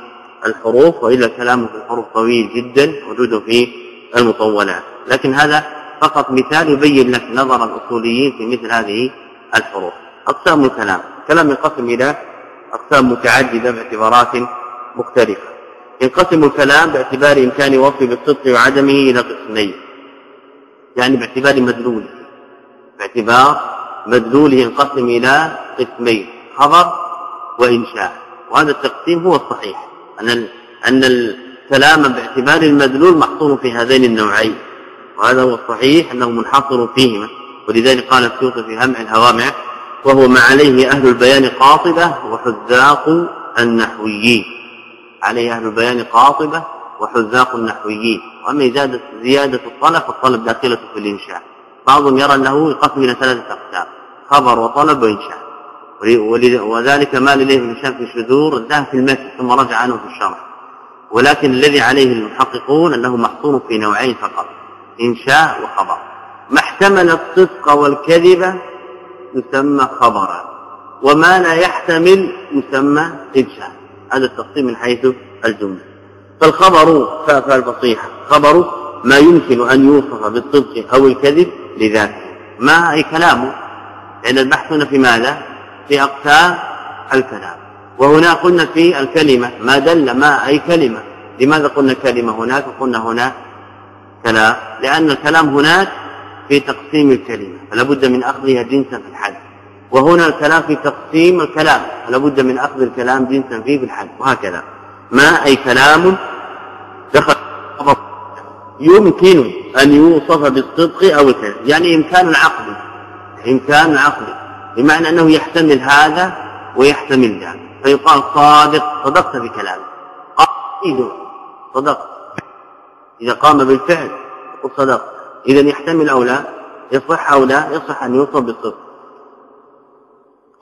الحروف وإلا كلامه في الحروف طويل جدا وجوده في المطولات. لكن هذا فقط مثال يبين لك نظر الأصوليين في مثل هذه الحروف. أقسام الكلام. كلام ينقسم إلى أقسام متعددة باعتبارات مختلفة. ينقسم الكلام باعتبار إمكان وصف بالصدق وعدمه إلى قسمين. يعني باعتبار مدلوله باعتبار مدلوله ينقسم إلى قسمين خبر وإنشاء. وهذا التقسيم هو الصحيح أن أن الكلام باعتبار المدلول محصور في هذين النوعين. وهذا هو الصحيح أنه منحصر فيهما. ولذلك قال السيوطي في همع الهوامع وهو ما عليه أهل البيان قاطبة وحذاق النحويين. عليه أهل البيان قاطبة وحذاق النحويين. وأما زياده زيادة الطلب فالطلب داخلة في الإنشاء. بعضهم يرى أنه يقسم إلى ثلاثة أقسام خبر وطلب وإنشاء. وذلك ما لديه من شان في الشذور ذهب في المثل ثم رجع عنه في الشرح. ولكن الذي عليه المحققون أنه محصور في نوعين فقط إنشاء وخبر. ما احتمل الصدق والكذب يسمى خبرا وما لا يحتمل يسمى إنشاء. هذا التقسيم من حيث الجملة. فالخبر فالفصيحه خبر ما يمكن أن يوصف بالصدق أو الكذب لذاته. ما اي كلامه لأن البحث هنا في ماذا؟ في أقسام الكلام. وهنا قلنا في الكلمة ما دل ما أي كلمة. لماذا قلنا كلمة هناك وقلنا هنا كلام؟ لأن الكلام هناك في تقسيم الكلمة. فلا بد من أخذها جنسا في الحد. وهنا الكلام في تقسيم الكلام. فلا بد من أخذ الكلام جنسا فيه في الحد. وهكذا. ما أي كلام دخل يمكن أن يوصف بالصدق أو الكذب. يعني امكان العقل امكان العقل. بمعنى أنه يحتمل هذا ويحتمل ذاك. فيقال صادق صدقت في كلامك قائد صدقت. إذا قام بالفعل يقول صدقت. اذا يحتمل أو لا؟ يصح أو لا؟ يصح أن يوصف بالصدق.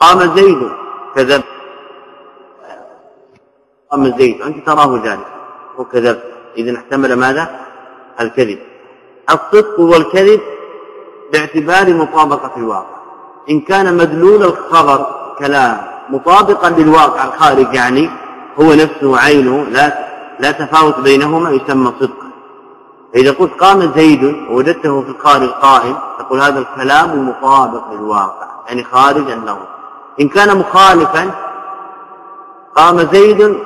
قام زيد كذب. قام زيد أنت تراه ذلك وكذب إذا احتمل ماذا؟ الكذب. الصدق والكذب باعتبار مطابقة الواقع. إن كان مدلول الخبر كلام مطابقا للواقع الخارج يعني هو نفسه عينه لا لا تفاوت بينهما يسمى صدقا. فإذا قلت قام زيد ووجدته في الخارج قائم تقول هذا الكلام مطابق للواقع يعني خارج النظر إن كان مخالفا قام زيد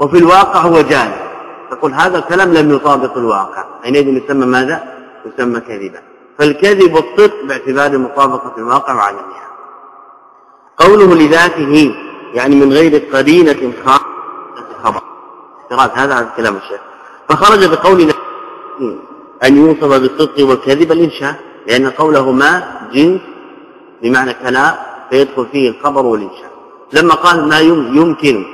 وفي الواقع هو جالس تقول هذا الكلام لم يطابق الواقع. حينئذ يسمى ماذا؟ يسمى كذبا. فالكذب والصدق باعتبار مطابقة الواقع وعدمها قوله لذاته يعني من غير قرينه خاصة خبر. هذا عن كلام الشيخ. فخرج بقولنا أن يوصف بالصدق والكذب الإنشاء لأن قوله ما جنس بمعنى كلام فيدخل فيه الخبر والإنشاء. لما قال ما يمكن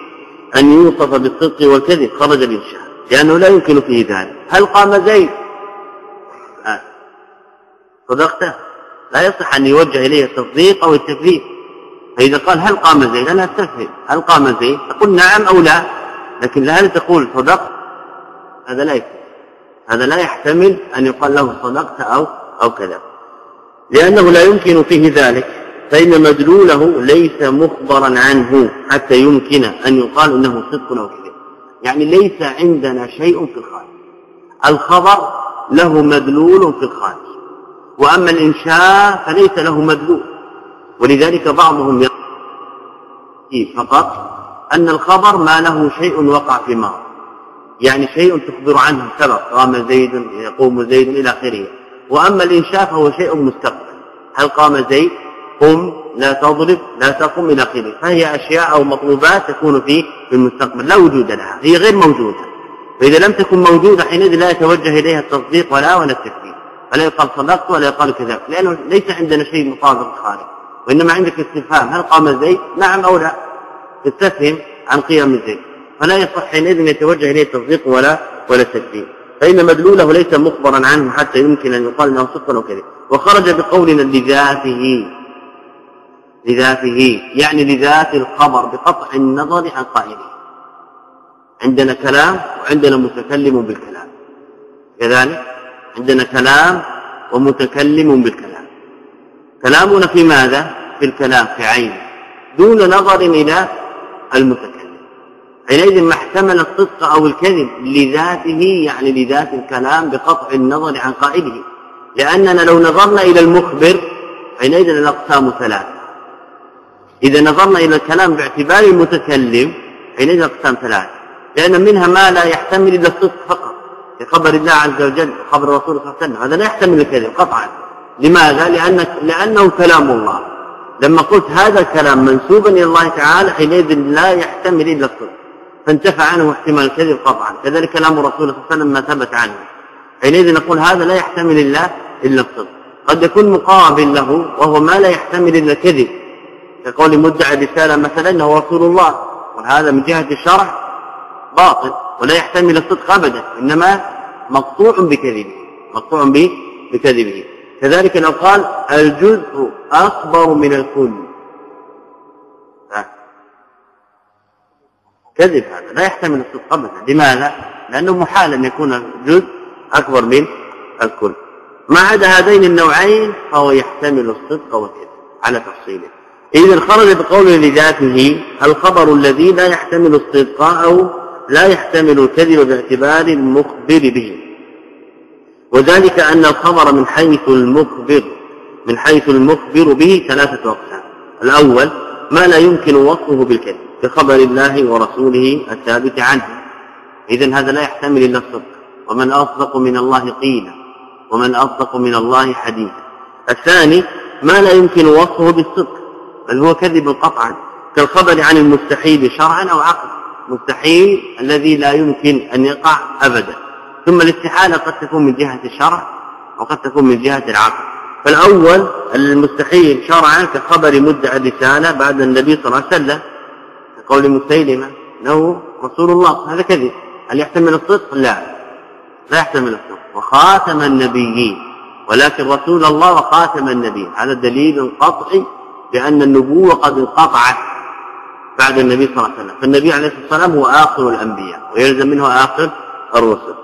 أن يوصف بالصدق والكذب خرج الإنشاء. لأنه لا يمكن فيه ذلك. هل قام زيد؟ آه. صدقته؟ لا يصح أن يوجه إليه التصديق أو التكذيب. فإذا قال هل قام زيد؟ أنا أستفهم. هل قام زيد؟ تقول نعم أو لا. لكن لا هل تقول صدقت هذا لا يكفي هذا لا يحتمل أن يقال له صدقت أو أو كذا. لأنه لا يمكن فيه ذلك. فإن مدلوله ليس مخبرا عنه حتى يمكن أن يقال إنه صدق أو كذب يعني ليس عندنا شيء في الخارج. الخبر له مدلول في الخارج. وأما الإنشاء فليس له مدلول. ولذلك بعضهم يقول فقط أن الخبر ما له شيء وقع في ماضي يعني شيء تخبر عنه سبق قام زيد يقوم زيد إلى آخره. وأما الإنشاء فهو شيء مستقبل. هل قام زيد؟ قم لا تضرب لا تقم إلى آخره. فهي أشياء أو مطلوبات تكون في في المستقبل. لا وجود لها هي غير موجودة. فإذا لم تكن موجودة حينئذ لا يتوجه إليها التصديق ولا ولا التكفير. فلا يقال صدقت ولا يقال كذا لأنه ليس عندنا شيء مطابق خارج وإنما عندك استفهام هل قام زيد نعم أو لا. تستفهم عن قيام زيد فلا يصح حينئذ يتوجه إليه التصديق ولا ولا التكذيب فإن مدلوله ليس مخبرا عنه حتى يمكن أن يقال إنه صدق أو كذب. وخرج بقولنا لذاته لذاته يعني لذات الخبر بقطع النظر عن قائله. عندنا كلام وعندنا متكلم بالكلام. كذلك عندنا كلام ومتكلم بالكلام. كلامنا في ماذا؟ في الكلام في عين. دون نظر إلى المتكلم. حينئذ ما احتمل الصدق أو الكذب لذاته يعني لذات الكلام بقطع النظر عن قائله. لأننا لو نظرنا إلى المخبر حينئذ الاقسام ثلاثة. إذا نظرنا إلى الكلام باعتبار المتكلم حينئذ الاقسام ثلاثة لأن منها ما لا يحتمل إلا الصدق فقط. في خبر الله عز وجل وخبر الرسول صلى الله عليه وسلم هذا لا يحتمل الكذب قطعا. لماذا؟ لأن لأنه كلام الله. لما قلت هذا الكلام منسوبا إلى الله تعالى حينئذ لا يحتمل إلا الصدق. فانتفى عنه احتمال الكذب قطعا. كذلك كلام الرسول صلى الله عليه وسلم ما ثبت عنه. حينئذ نقول هذا لا يحتمل الا إلا الصدق. قد يكون مقابل له وهو ما لا يحتمل إلا الكذب. كقول مدعي الرساله مثلا إنه رسول الله وهذا من جهة الشرع باطل ولا يحتمل الصدق ابدا إنما مقطوع بكذبه مقطوع بكذبه. كذلك لو قال الجزء أكبر من الكل. كذب هذا لا يحتمل الصدق ابدا. لماذا؟ لأنه محال أن يكون الجزء أكبر من الكل. ما عدا هذين النوعين فهو يحتمل الصدق والكذب على تفصيله. اذا خرج بقول لذاته الخبر الذي لا يحتمل الصدق أو لا يحتمل الكذب باعتبار المخبر به. وذلك أن الخبر من حيث المخبر من حيث المخبر به ثلاثة أقسام. الأول ما لا يمكن وصفه بالكذب كخبر الله ورسوله الثابت عنه. إذا هذا لا يحتمل إلا الصدق. ومن أصدق من الله قيلا ومن أصدق من الله حديثا. الثاني ما لا يمكن وصفه بالصدق بل هو كذب قطعا كالخبر عن المستحيل شرعا أو عقلا. مستحيل الذي لا يمكن أن يقع أبدا. ثم الاستحالة قد تكون من جهة الشرع وقد تكون من جهة العقل. فالأول المستحيل شرعا كخبر مدعى الرسالة بعد النبي صلى الله عليه وسلم كقول مسيلمة انه رسول الله. هذا كذب. هل يحتمل الصدق؟ لا. لا يحتمل الصدق. وخاتم النبيين. ولكن رسول الله وخاتم النبيين. هذا دليل قطعي بأن النبوة قد انقطعت بعد النبي صلى الله عليه وسلم. فالنبي عليه الصلاة والسلام هو آخر الأنبياء ويلزم منه آخر الرسل.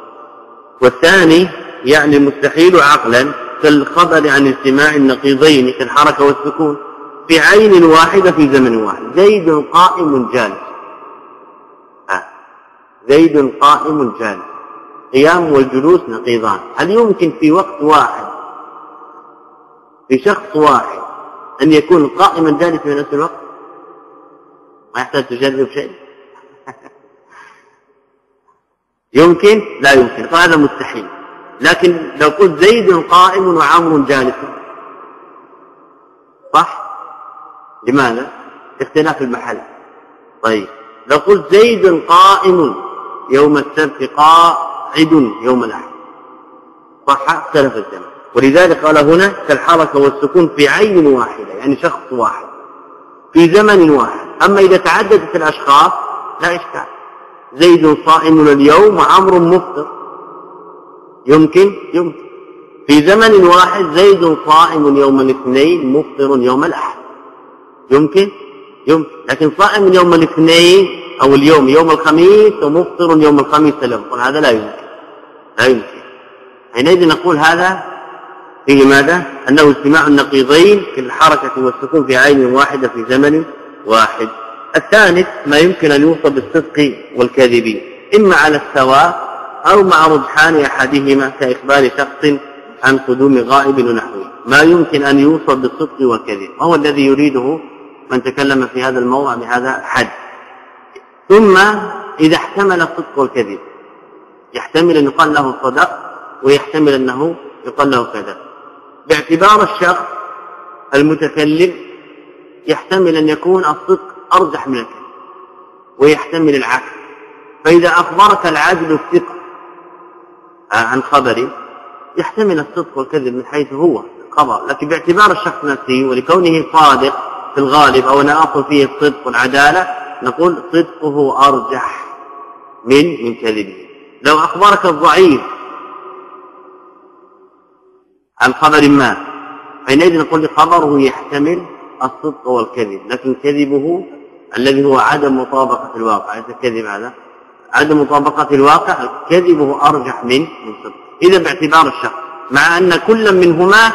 والثاني يعني مستحيل عقلا كالخبر عن اجتماع النقيضين كالحركة والسكون في عين واحدة في زمن واحد. زيد قائم جالس. آه. زيد قائم جالس. قيام والجلوس نقيضان. هل يمكن في وقت واحد في شخص واحد أن يكون قائما جالسا في نفس الوقت؟ ما يحتاج تجرب شيء؟ <laughs> يمكن؟ لا يمكن. فهذا مستحيل. لكن لو قلت زيد قائم وعمر جالس. صح؟ لماذا؟ اختلاف المحل. طيب لو قلت زيد قائم يوم السبت قاعد يوم الأحد. صح؟ اختلف الزمن ولذلك قال هنا كالحركة والسكون في عين واحدة يعني شخص واحد في زمن واحد. أما إذا تعددت الأشخاص لا إشكال. زيد صائم اليوم وعمر مفطر. يمكن؟ يمكن. في زمن واحد زيد صائم يوم الاثنين مفطر يوم الأحد. يمكن؟ يمكن. لكن صائم يوم الاثنين أو اليوم يوم الخميس ومفطر يوم الخميس يقول هذا لا يمكن. لا يمكن. حينئذ نقول هذا فيه ماذا؟ أنه اجتماع النقيضين في الحركة والسكون في عين واحدة في زمن واحد. الثالث ما يمكن أن يوصف بالصدق والكذب إما على السواء أو مع رجحان أحدهما كإخبار شخص عن قدوم غائب ونحوه ما يمكن أن يوصف بالصدق والكذب وهو الذي يريده من تكلم في هذا الموضع بهذا حد ثم إذا احتمل الصدق والكذب يحتمل أن يقال له صدق ويحتمل أنه يقال له كذب. باعتبار الشخص المتكلم يحتمل أن يكون الصدق أرجح من الكذب ويحتمل العكس. فإذا أخبرك العدل الثقة عن خبر يحتمل الصدق والكذب من حيث هو الخبر لكن باعتبار الشخص نفسه ولكونه صادق في الغالب أو نأخذ فيه الصدق والعدالة نقول صدقه أرجح من من كذبه. لو أخبرك الضعيف عن خبر ما؟ حينئذ نقول خبره يحتمل الصدق والكذب لكن كذبه الذي هو عدم مطابقة الواقع. هذا كذب هذا عدم مطابقة الواقع كذبه أرجح من من صدق. إذا باعتبار الشخص مع أن كل منهما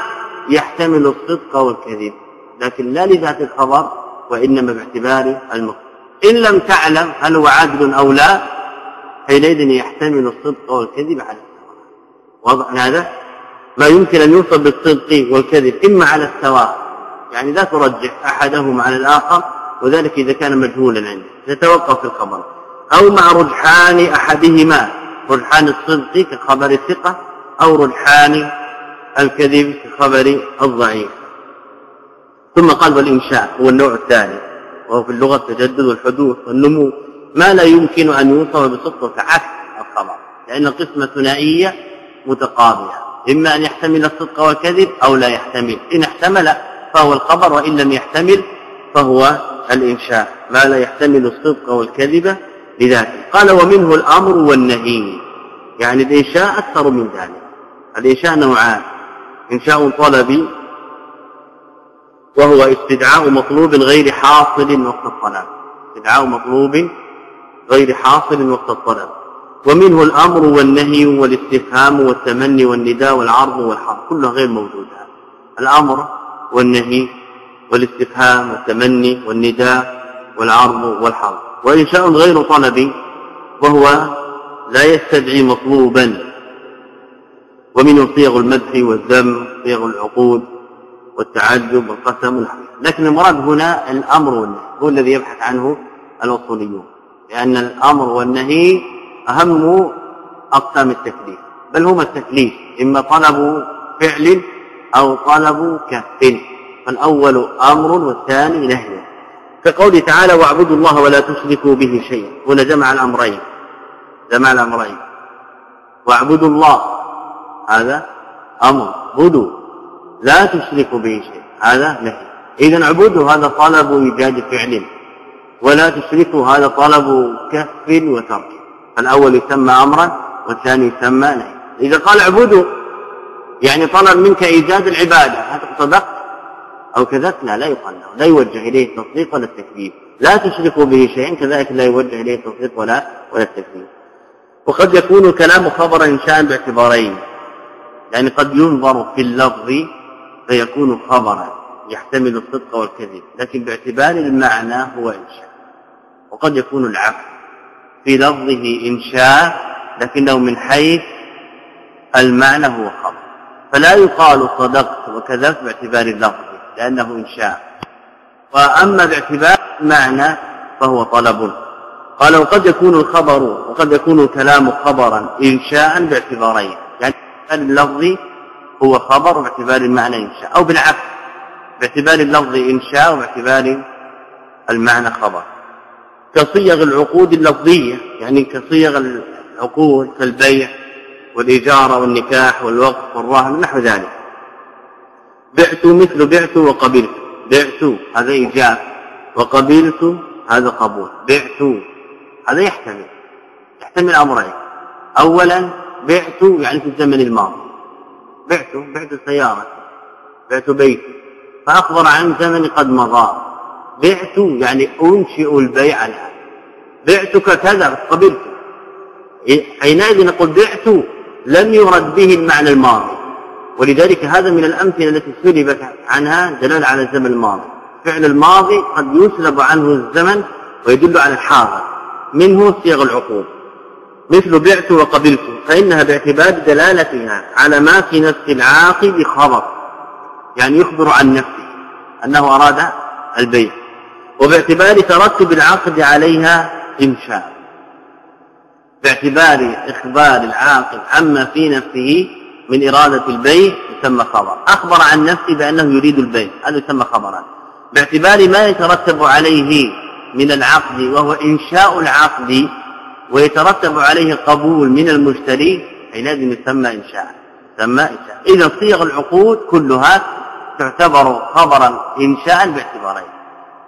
يحتمل الصدق والكذب لكن لا لذات الخبر وإنما باعتبار المخبر إن لم تعلم هل هو عدل أو لا حينئذ يحتمل الصدق والكذب على السواء واضح هذا؟ ما يمكن أن يوصف بالصدق والكذب إما على السواء يعني لا ترجح احدهما على الآخر وذلك إذا كان مجهولا عندك تتوقف في الخبر. أو مع رجحان أحدهما رجحان الصدق كخبر الثقة أو رجحان الكذب كخبر الضعيف. ثم قال والإنشاء هو النوع الثاني وهو في اللغة التجدد والحدوث والنمو. ما لا يمكن أن يوصف بصدق كعكس الخبر لأن القسمة ثنائية متقابلة. إما أن يحتمل الصدق والكذب أو لا يحتمل. إن احتمل فهو الخبر وإن لم يحتمل فهو الإنشاء. ما لا يحتمل الصدق والكذب لذاته. قال ومنه الأمر والنهي. يعني الإنشاء أكثر من ذلك. الإنشاء نوعان. إنشاء طلبي وهو استدعاء مطلوب غير حاصل وقت الطلب. استدعاء مطلوب غير حاصل وقت الطلب. ومنه الأمر والنهي والاستفهام والتمني والنداء والعرض والحرب كلها غير موجودة. الأمر والنهي والاستفهام والتمني والنداء والعرض والحرب. وإنشاء غير طلبي وهو لا يستدعي مطلوبا. ومنه صيغ المدح والذم صيغ العقود والتعجب والقسم والحديث لكن المراد هنا الأمر والنهي هو الذي يبحث عنه الأصوليون. لأن الأمر والنهي أهم أقسام التكليف. بل هما التكليف. إما طلب فعل أو طلب كف. فالأول أمر والثاني نهي. كقوله تعالى واعبدوا الله ولا تشركوا به شيئا. هنا جمع الأمرين. جمع الأمرين. واعبدوا الله. هذا أمر. بدوا لا تشركوا به شيئا. هذا نهي. إذا اعبدوا هذا طلب إيجاد فعل. ولا تشركوا هذا طلب كف وترك. فالأول يسمى أمرا والثاني يسمى نهي. إذا قال اعبدوا يعني طلب منك إيجاد العبادة. هل صدقت أو كذبت؟ لا لا يقال له. لا يوجه إليه التصديق ولا التكذيب. لا تشركوا به شيئا كذلك لا يوجه إليه التصديق ولا ولا التكذيب. وقد يكون الكلام خبرا إنشاء باعتبارين. يعني قد ينظر في اللفظ فيكون خبرا يحتمل الصدق والكذب. لكن باعتبار المعنى هو إنشاء. وقد يكون العكس في لفظه إنشاء لكنه من حيث المعنى هو خبر. فلا يقال صدقت وكذبت باعتبار اللفظ لأنه إنشاء وأما باعتبار المعنى فهو طلب. قال وقد يكون الخبر وقد يكون الكلام خبرا إنشاء باعتبارين. يعني اللفظ هو خبر باعتبار المعنى إنشاء أو بالعكس باعتبار اللفظ إنشاء وباعتبار المعنى خبر. كصيغ العقود اللفظية يعني كصيغ العقود كالبيع والإجارة والنكاح والوقف والرهن نحو ذلك. بعت مثل بعت وقبلت. بعت هذا إيجاب وقبلت هذا قبول. بعت هذا يحتمل. يحتمل أمرين. أولا بعت يعني في الزمن الماضي. بعت بعت سيارة بعت بيت. فأخبر عن زمن قد مضى. بعت يعني أنشئ البيع الآن. بعتك كذا قبلت حينئذ نقول بعت لم يرد به المعنى الماضي. ولذلك هذا من الأمثلة التي سلبت عنها دلال على الزمن الماضي. فعل الماضي قد يسلب عنه الزمن ويدل على الحاضر. منه صيغ العقود مثل بعت وقبلت فإنها باعتبار دلالتها على ما في نفس العاقد خبر. يعني يخبر عن نفسه أنه أراد البيع. وباعتبار ترتب العقد عليها إنشاء باعتبار إخبار العاقل عما في نفسه من إرادة البيع يسمى خبر. أخبر عن نفسه بأنه يريد البيع هذا يسمى خبرا. باعتبار ما يترتب عليه من العقد وهو إنشاء العقد ويترتب عليه قبول من المشتري حينئذ يسمى إنشاء. يسمى إنشاء. إذا صيغ العقود كلها تعتبر خبرا إنشاء باعتبارين.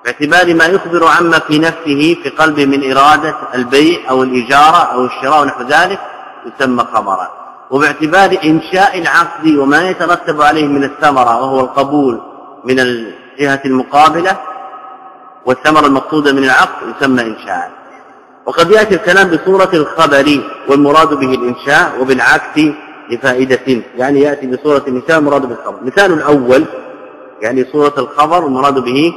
باعتبار ما يخبر عما في نفسه في قلبه من إرادة البيع أو الإجارة أو الشراء ونحو ذلك يسمى خبرا. وباعتبار إنشاء العقد وما يترتب عليه من الثمرة وهو القبول من الجهة المقابلة والثمرة المقصودة من العقد يسمى إنشاء. وقد يأتي الكلام بصورة الخبر والمراد به الإنشاء وبالعكس لفائدة يعني يأتي بصورة الإنشاء المراد بالخبر. مثال الأول يعني صورة الخبر المراد به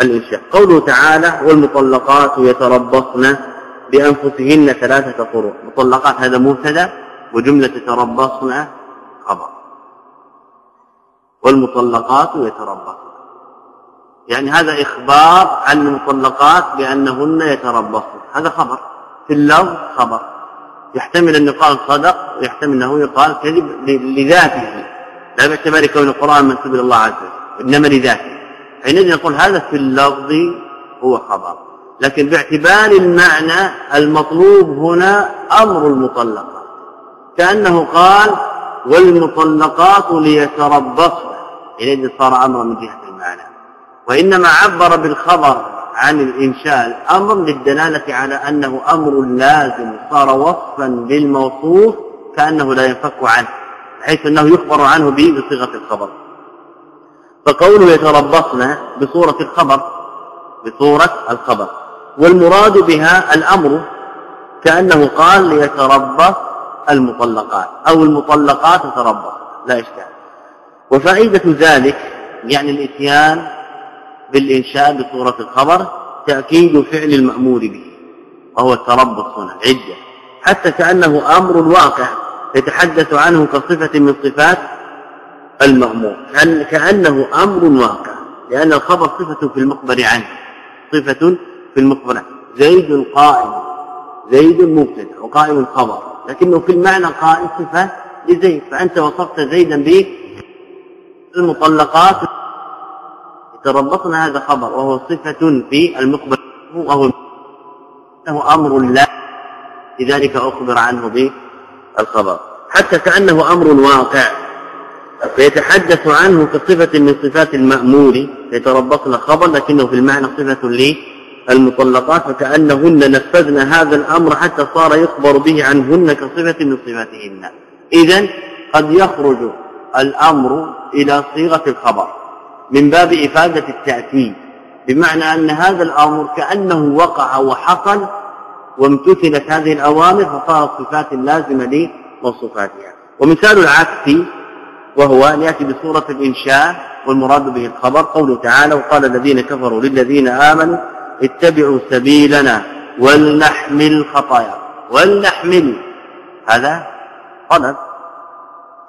الإنشاء قوله تعالى والمطلقات يتربصن بأنفسهن ثلاثة قروء مطلقات هذا مبتدا وجملة يتربصن خبر. والمطلقات يتربصن. يعني هذا إخبار عن المطلقات بأنهن يتربصن. هذا خبر. في اللفظ خبر. يحتمل أن يقال صدق ويحتمل أنه يقال كذب لذاته. لا باعتبار كون القرآن منسوب إلى الله عز وجل. إنما لذاته. حينئذ نقول هذا في اللفظ هو خبر لكن باعتبار المعنى المطلوب هنا أمر المطلقات كأنه قال والمطلقات ليتربصن حينئذ صار أمرا من جهة المعنى وإنما عبر بالخبر عن الإنشاء الأمر للدلالة على أنه أمر لازم صار وصفا للموصوف كأنه لا ينفك عنه حيث أنه يخبر عنه به بصيغة الخبر. فقوله يتربصن بصورة الخبر بصورة الخبر. والمراد بها الأمر كأنه قال ليتربص المطلقات أو المطلقات تتربص لا إشكال. وفائدة ذلك يعني الإتيان بالإنشاء بصورة الخبر تأكيد فعل المأمور به وهو التربص هنا العدة حتى كأنه أمر واقع يتحدث عنه كصفة من صفات المأمور كأنه أمر واقع لأن الخبر صفة في المخبر عنه صفة في المخبر عنه زيد قائم زيد مبتدا وقائم خبر لكنه في المعنى قائم صفة لزيد فأنت وصفت زيدا به المطلقات. تربطنا هذا خبر وهو صفة في المخبر وهو انه أمر لا لذلك أخبر عنه بالخبر. حتى كأنه أمر واقع. فيتحدث عنه كصفة من صفات المأمور يتربصن خبر لكنه في المعنى صفة للمطلقات فكأنهن نفذن هذا الأمر حتى صار يخبر به عنهن كصفة من صفاتهن. إذا قد يخرج الأمر إلى صيغة الخبر من باب إفادة التأكيد بمعنى أن هذا الأمر كأنه وقع وحصل وامتثلت هذه الأوامر فصارت صفات لازمة لموصوفاتها ومثال العكس وهو أن يأتي بصورة الإنشاء والمراد به الخبر قوله تعالى وقال الذين كفروا للذين آمنوا اتبعوا سبيلنا ولنحمل خطايا. ولنحمل. هذا طلب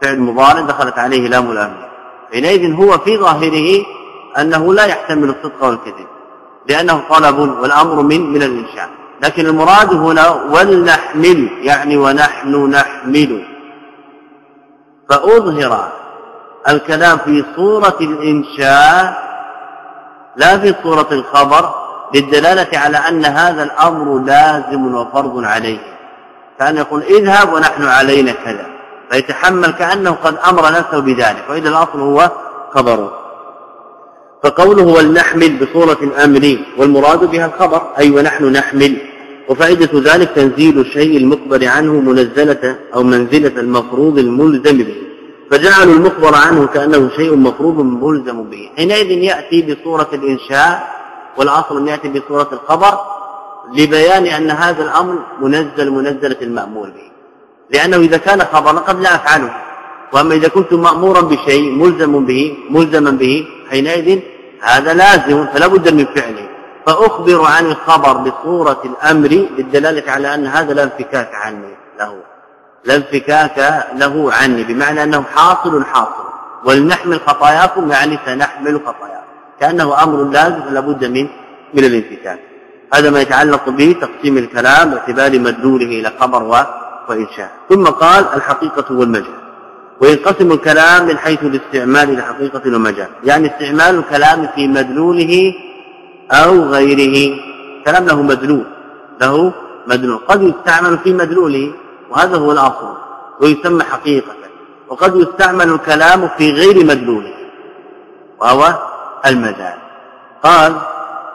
فعل مضارع دخلت عليه لام الامر حينئذ هو في ظاهره أنه لا يحتمل الصدق والكذب لأنه طلب والأمر من من الإنشاء. لكن المراد هنا ولنحمل يعني ونحن نحمل فأظهر الكلام في صورة الإنشاء لا في صورة الخبر للدلالة على أن هذا الأمر لازم وفرض عليه. كان يقول اذهب ونحن علينا كذا. فيتحمل كأنه قد أمر نفسه بذلك وإذا الأصل هو خبره فقوله ولنحمل بصورة الأمر والمراد بها الخبر أي ونحن نحمل. وفائدة ذلك تنزيل الشيء المخبر عنه منزلة أو منزلة المفروض الملزم به. فجعلوا المخبر عنه كأنه شيء مفروض ملزم به. حينئذ يأتي بصورة الإنشاء والأصل أن يأتي بصورة الخبر لبيان أن هذا الأمر منزل منزلة المأمول به. لأنه إذا كان خبرا قد لا أفعله. وأما إذا كنت مأمورا بشيء ملزم به ملزما به حينئذ هذا لازم فلا بد من فعله. فأخبر عن الخبر بصورة الأمر للدلالة على أن هذا لا انفكاك عني له. لا انفكاك له عني بمعنى أنه حاصل حاصل. ولنحمل خطاياكم يعني سنحمل خطاياكم. كأنه أمر لازم فلا بد من من الانفكاك. هذا ما يتعلق به تقسيم الكلام باعتبار مدلوله إلى خبر وإنشاء. ثم قال الحقيقة والمجال. وينقسم الكلام من حيث الاستعمال إلى حقيقة ومجال. يعني استعمال الكلام في مدلوله أو غيره. كلام له مدلول. له مدلول. قد يستعمل في مدلوله وهذا هو الأصل. ويسمى حقيقة. وقد يستعمل الكلام في غير مدلوله. وهو المجال. قال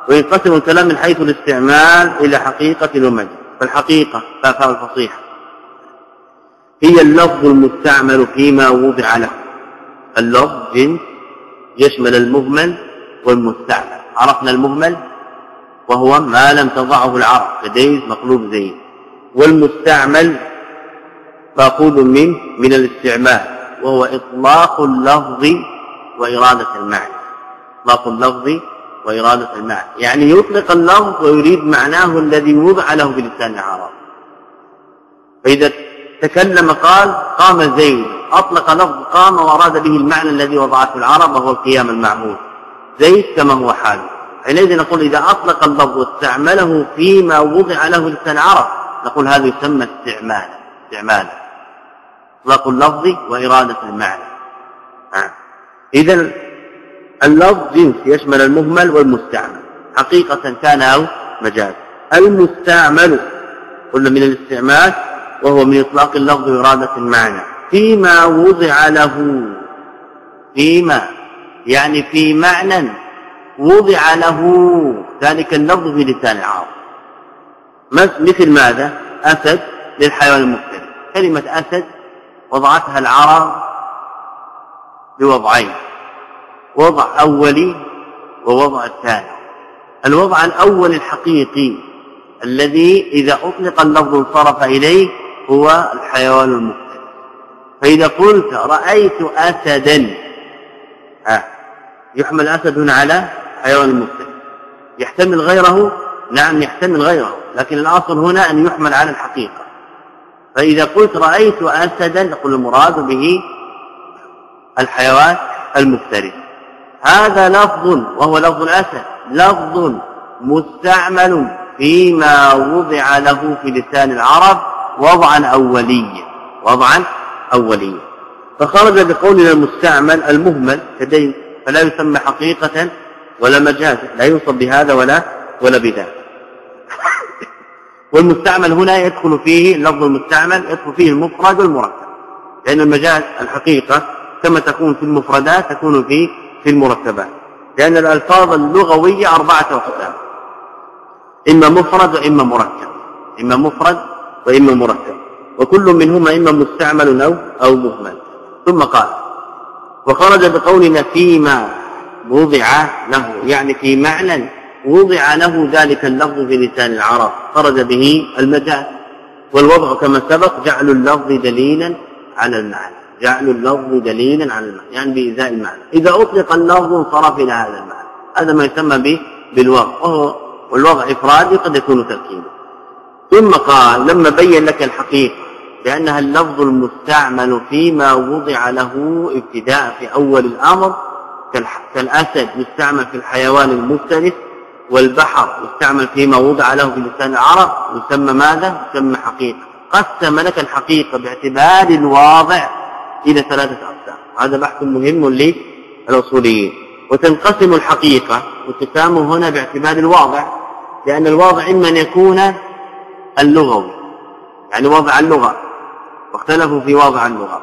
وينقسم الكلام من حيث الاستعمال إلى حقيقة ومجال. فالحقيقة فافاء الفصيحة هي اللفظ المستعمل فيما وضع له. اللفظ جنس يشمل المهمل والمستعمل. عرفنا المهمل وهو ما لم تضعه العرب كديز مقلوب زيد والمستعمل مأخوذ من من الاستعمال وهو إطلاق اللفظ وإرادة المعنى. إطلاق اللفظ وإرادة المعنى. يعني يطلق اللفظ ويريد معناه الذي وضع له في لسان العرب. فإذا تكلم قال قام زيد. أطلق لفظ قام وأراد به المعنى الذي وضعته العرب وهو القيام المعمول زيد كما هو حاله حينئذ نقول إذا أطلق اللفظ واستعمله فيما وضع له لسان العرب نقول هذا يسمى استعمالا استعمالا إطلاق اللفظ وإرادة المعنى. إذا اللفظ جنس يشمل المهمل والمستعمل. حقيقة كان أو مجاز. المستعمل قلنا من الاستعمال وهو من إطلاق اللفظ وإرادة المعنى. فيما وضع له فيما يعني في معنى وضع له ذلك اللفظ في لسان العرب. مثل ماذا؟ أسد للحيوان المفترس كلمة أسد وضعتها العرب بوضعين وضع أولي ووضع الثاني. الوضع الأول الحقيقي الذي إذا أطلق اللفظ انصرف إليه هو الحيوان المفترس فإذا قلت رأيت أسدا ها يحمل أسد هنا على حيوان المفترس يحتمل غيره؟ نعم يحتمل غيره لكن الأصل هنا أن يحمل على الحقيقة. فإذا قلت رأيت أسدا نقول المراد به الحيوان المفترس هذا لفظ وهو لفظ الأسد لفظ مستعمل فيما وضع له في لسان العرب وضعا أوليا وضعا أوليا. فخرج بقولنا المستعمل المهمل كدين فلا يسمى حقيقة ولا مجازا لا يوصف بهذا ولا ولا بذاك <laughs> والمستعمل هنا يدخل فيه اللفظ المستعمل يدخل فيه المفرد والمركب. لأن المجاز الحقيقة كما تكون في المفردات تكون في في المركبات. لأن الألفاظ اللغوية أربعة أقسام. إما مفرد وإما مركب. إما مفرد وإما مركب. وكل منهما إما مستعمل أو أو مهمل. ثم قال وخرج بقولنا فيما وضع له يعني في معنى وضع له ذلك اللفظ في لسان العرب. خرج به المجاز والوضع كما سبق جعل اللفظ دليلا على المعنى. جعل اللفظ دليلا على المعنى. يعني بإزاء المعنى. إذا أطلق اللفظ انصرف إلى هذا المعنى. هذا ما يسمى به بالوضع. وهو والوضع إفرادي قد يكون تركيبا. ثم قال لما بين لك الحقيقة لأنها اللفظ المستعمل فيما وضع له ابتداء في أول الأمر كالأسد يستعمل في الحيوان المفترس والبحر يستعمل فيما وضع له في لسان العرب يسمى ماذا؟ يسمى حقيقة. قسم لك الحقيقة باعتبار الواضع إلى ثلاثة أقسام. هذا بحث مهم للأصوليين وتنقسم الحقيقة وتسامه هنا باعتبار الواضع لأن الواضع إما أن يكون اللغوي يعني وضع اللغة. واختلفوا في وضع اللغة.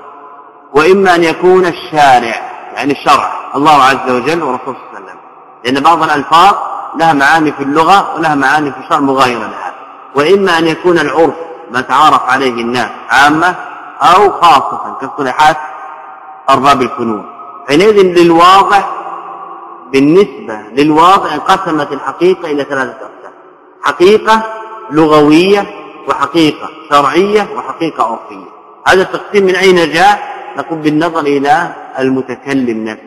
وإما أن يكون الشارع يعني الشرع الله عز وجل ورسوله صلى الله عليه وسلم. لأن بعض الألفاظ لها معاني في اللغة ولها معاني في الشرع مغايرة لها. وإما أن يكون العرف ما تعارف عليه الناس عامة أو خاصة كاصطلاحات أرباب الفنون. حينئذ للواضع بالنسبة للواضع انقسمت الحقيقة إلى ثلاثة أقسام. حقيقة لغوية وحقيقة شرعية وحقيقة عرفية. هذا التقسيم من أين جاء؟ نقول بالنظر إلى المتكلم نفسه.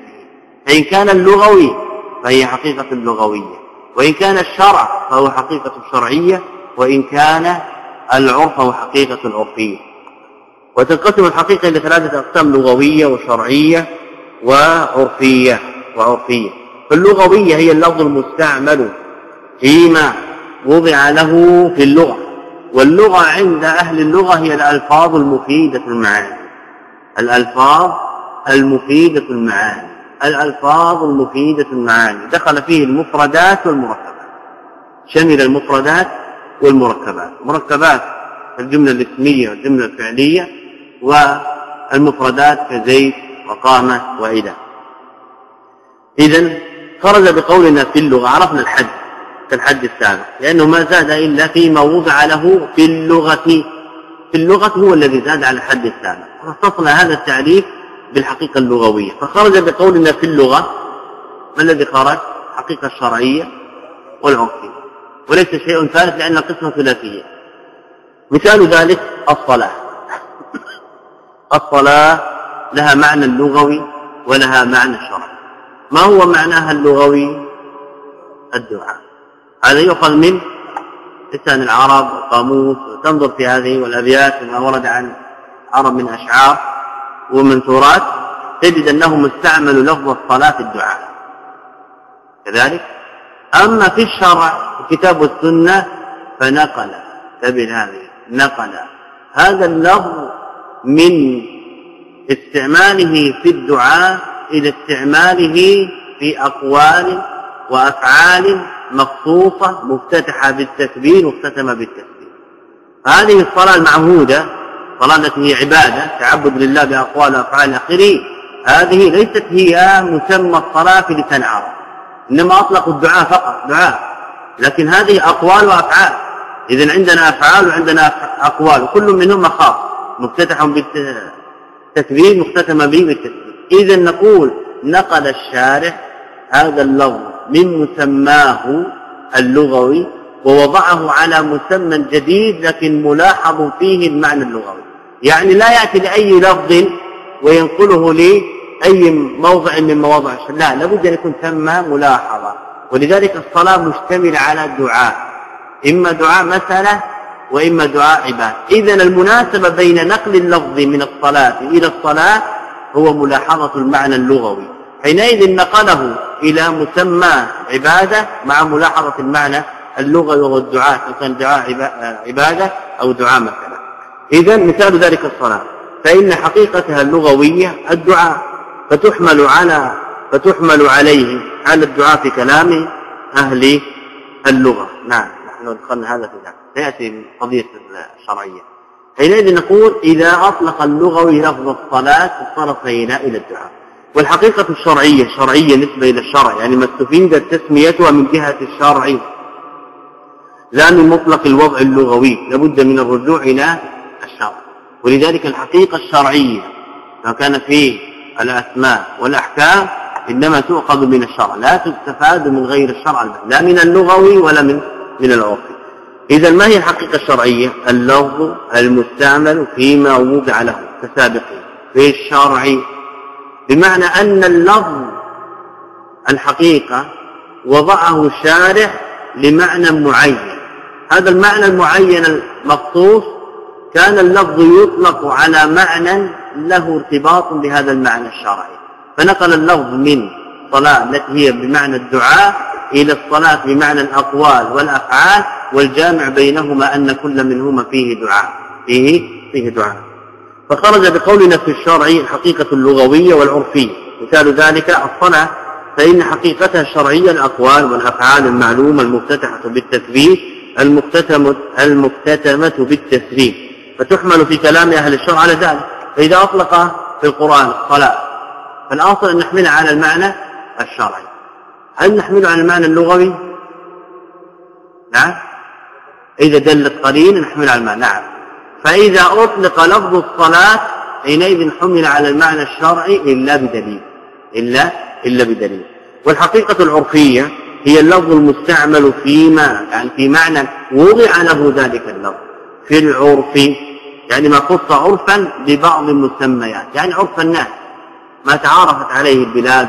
فإن كان اللغوي فهي حقيقة لغوية. وإن كان الشرع فهو حقيقة شرعية. وإن كان العرف فهو حقيقة عرفية. وتنقسم الحقيقة إلى ثلاثة أقسام لغوية وشرعية وعرفية وعرفية. فاللغوية هي اللفظ المستعمل فيما وضع له في اللغة. واللغة عند أهل اللغة هي الألفاظ المفيدة المعاني. الألفاظ المفيدة المعاني. الألفاظ المفيدة المعاني. دخل فيه المفردات والمركبات. شمل المفردات والمركبات. مركبات الجملة الاسمية والجملة الفعلية والمفردات كزيد وقامة وإله إذا خرج بقولنا في اللغة عرفنا الحد. كالحد السابق لأنه ما زاد إلا فيما وضع له في اللغة في اللغة هو الذي زاد على الحد السابق. خصصنا هذا التعريف بالحقيقة اللغوية. فخرج بقولنا في اللغة ما الذي خرج؟ الحقيقة الشرعية والعرفية. وليس شيء ثالث لأن القسمة ثلاثية. مثال ذلك الصلاة. <coughs> الصلاة لها معنى اللغوي ولها معنى الشرعي ما هو معناها اللغوي؟ الدعاء. هذا يؤخذ من لسان العرب والقاموس وتنظر في هذه والأبيات وما ورد عن عرب من أشعار ومنثورات تجد أنهم استعملوا لفظ الصلاة في الدعاء. كذلك؟ أما في الشرع الكتاب والسنة فنقل تبين هذه نقل هذا اللفظ من استعماله في الدعاء إلى استعماله في أقوال وأفعال مخصوصة مفتتحة بالتكبير مختتمة بالتكبير. هذه الصلاة المعهودة الصلاة التي هي عبادة تعبد لله بأقوال وأفعال آخره هذه ليست هي مسمى الصلاة في لسان العرب. إنما أطلقوا الدعاء فقط دعاء. لكن هذه أقوال وأفعال. إذا عندنا أفعال وعندنا أقوال وكل منهما خاص مفتتح بالتكبير مختتم به بالتكبير. إذا نقول نقل الشارح هذا اللفظ من مسماه اللغوي ووضعه على مسمى جديد لكن ملاحظ فيه المعنى اللغوي. يعني لا يأتي لأي لفظ وينقله لأي موضع من مواضع. لا لابد أن يكون ثم ملاحظة. ولذلك الصلاة مشتملة على الدعاء. إما دعاء مسألة وإما دعاء عبادة. إذا المناسبة بين نقل اللفظ من الصلاة إلى الصلاة هو ملاحظة المعنى اللغوي. حينئذ نقله إلى مسمى عبادة مع ملاحظة المعنى اللغوي وهو الدعاء كان دعاء عبادة أو دعاء مثلا. إذا مثال ذلك الصلاة. فإن حقيقتها اللغوية الدعاء. فتحمل على فتحمل عليه على الدعاء في كلام أهل اللغة. نعم نحن دخلنا هذا في ذلك. سيأتي قضية الشرعية. حينئذ نقول إذا أطلق اللغوي لفظ الصلاة صرفينا إلى الدعاء. والحقيقة الشرعية شرعية نسبة إلى الشرع يعني ما استفيدت تسميتها من جهة الشرع. لا من مطلق الوضع اللغوي لابد من الرجوع إلى الشرع. ولذلك الحقيقة الشرعية ما كان في الأسماء والأحكام إنما تؤخذ من الشرع لا تستفاد من غير الشرع لا من اللغوي ولا من من العرفي. إذا ما هي الحقيقة الشرعية؟ اللفظ المستعمل فيما وضع له كسابقين في الشرع بمعنى أن اللفظ الحقيقة وضعه الشارع لمعنى معين. هذا المعنى المعين المخصوص كان اللفظ يطلق على معنى له ارتباط بهذا المعنى الشرعي. فنقل اللفظ من صلاة التي هي بمعنى الدعاء إلى الصلاة بمعنى الأقوال والأفعال والجامع بينهما أن كل منهما فيه دعاء فيه فيه دعاء. فخرج بقولنا في الشرع الحقيقة اللغوية والعرفية. مثال ذلك الصلاة فإن حقيقتها الشرعية الأقوال والأفعال المعلومة المفتتحة بالتثبيت المختتمة المختتمة بالتسليم. فتحمل في كلام أهل الشرع على ذلك. فإذا أطلق في القرآن الصلاة فالأصل أن نحملها على المعنى الشرعي. هل نحمله على المعنى اللغوي؟ نعم. إذا دلت قليلا نحمل على المعنى. نعم. فإذا أطلق لفظ الصلاة حينئذ حمل على المعنى الشرعي إلا بدليل إلا إلا بدليل. والحقيقة العرفية هي اللفظ المستعمل فيما يعني في معنى وضع له ذلك اللفظ في العرف يعني ما خص عرفا ببعض المسميات يعني عرف الناس. ما تعارفت عليه البلاد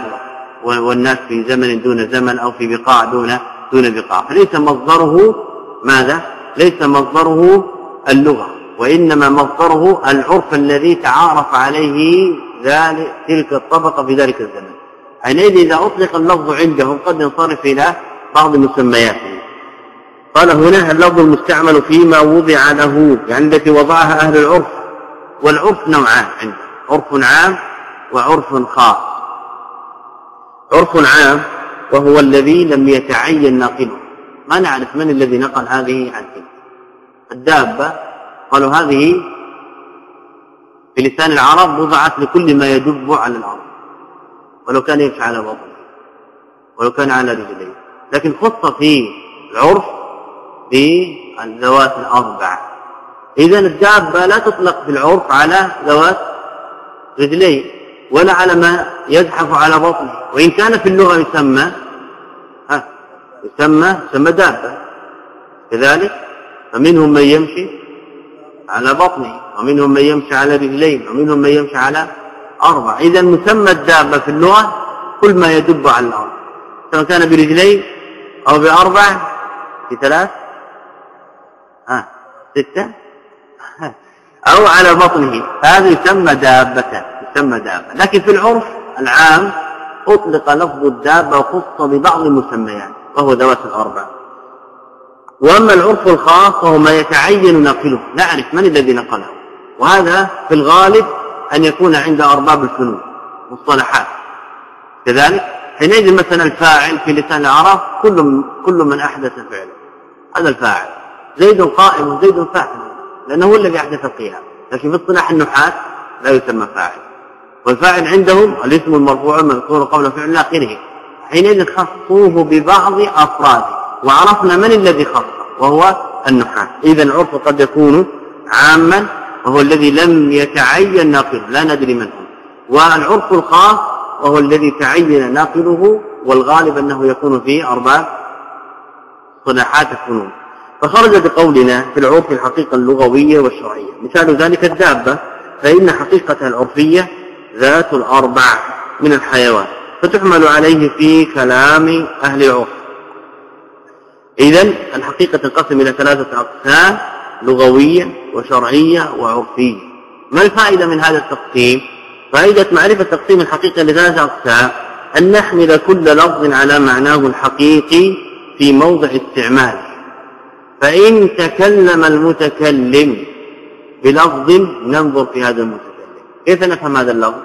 والناس في زمن دون زمن أو في بقاع دون دون بقاع. فليس مصدره ماذا؟ ليس مصدره اللغة. وإنما مصدره العرف الذي تعارف عليه ذلك تلك الطبقة في ذلك الزمن. حينئذ إذا أطلق اللفظ عندهم قد ينصرف إلى بعض مسمياته. قال هنا اللفظ المستعمل فيما وضع له يعني التي وضعها أهل العرف. والعرف نوعان عنده عرف عام وعرف خاص. عرف عام وهو الذي لم يتعين ناقله. ما نعرف من الذي نقل هذه عن تلك الدابة قالوا هذه في لسان العرب وضعت لكل ما يدب على الأرض. ولو كان يمشي على بطنه ولو كان على رجليه. لكن خص في العرف بالذوات الأربع إذا الدابة لا تطلق في العرف على ذوات رجلين ولا على ما يزحف على بطنه. وإن كان في اللغة يسمى ها يسمى يسمى دابة. كذلك فمنهم من يمشي على بطنه ومنهم من يمشي على رجلين ومنهم من يمشي على أربع. إذا مسمى الدابة في اللغة كل ما يدب على الأرض. سواء كان برجلين أو بأربع في ثلاث ها ستة <laughs> أو على بطنه. هذا يسمى دابة يسمى دابة. لكن في العرف العام أطلق لفظ الدابة وخص ببعض المسميات وهو ذوات الأربع. وأما العرف الخاص وهو ما يتعين نقله نعرف من الذي نقله. وهذا في الغالب أن يكون عند أرباب الفنون مصطلحات كذلك حينئذ مثلا الفاعل في لسان العرب كل كل من أحدث فعلا هذا الفاعل. زيد قائم وزيد فاعل لأنه هو الذي أحدث القيام. لكن في اصطلاح النحاة لا يسمى فاعل. والفاعل عندهم الاسم المرفوع المذكور قبل فعل آخره. حينئذ خصوه ببعض أفراده. وعرفنا من الذي خصه وهو النحاة إذا العرف قد يكون عاما وهو الذي لم يتعين ناقله لا ندري من هو. والعرف الخاص وهو الذي تعين ناقله والغالب أنه يكون في أرباب صلاحات الفنون. فخرج بقولنا في العرف الحقيقة اللغوية والشرعية. مثال ذلك الدابة فإن حقيقتها العرفية ذات الأربع من الحيوان فتحمل عليه في كلام أهل العرف. إذا الحقيقة تنقسم إلى ثلاثة أقسام لغوية وشرعية وعرفية. ما الفائدة من هذا التقسيم؟ فائدة معرفة تقسيم الحقيقة لثلاثة أقسام. أن نحمل كل لفظ على معناه الحقيقي في موضع استعماله فإن تكلم المتكلم بلفظ ننظر في هذا المتكلم. كيف نفهم هذا اللفظ؟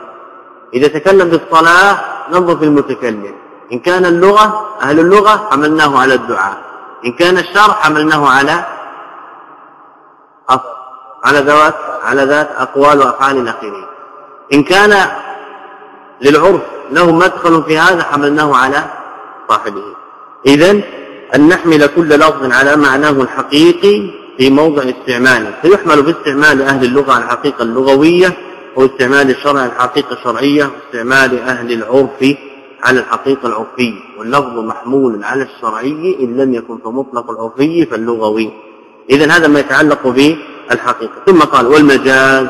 إذا تكلم بالصلاة ننظر في المتكلم. إن كان اللغة أهل اللغة حملناه على الدعاء. إن كان الشرع حملناه على على ذوات على ذات أقوال وأفعال الأخيرين إن كان للعرف له مدخل في هذا حملناه على صاحبه. إذا أن نحمل كل لفظ على معناه الحقيقي في موضع استعماله. فيحمل باستعمال أهل اللغة على الحقيقة اللغوية واستعمال الشرع على الحقيقة الشرعية واستعمال أهل العرف على الحقيقة العرفية واللفظ محمول على الشرعي إن لم يكن في مطلق العرفي فاللغوي. إذا هذا ما يتعلق بالحقيقة ثم قال والمجاز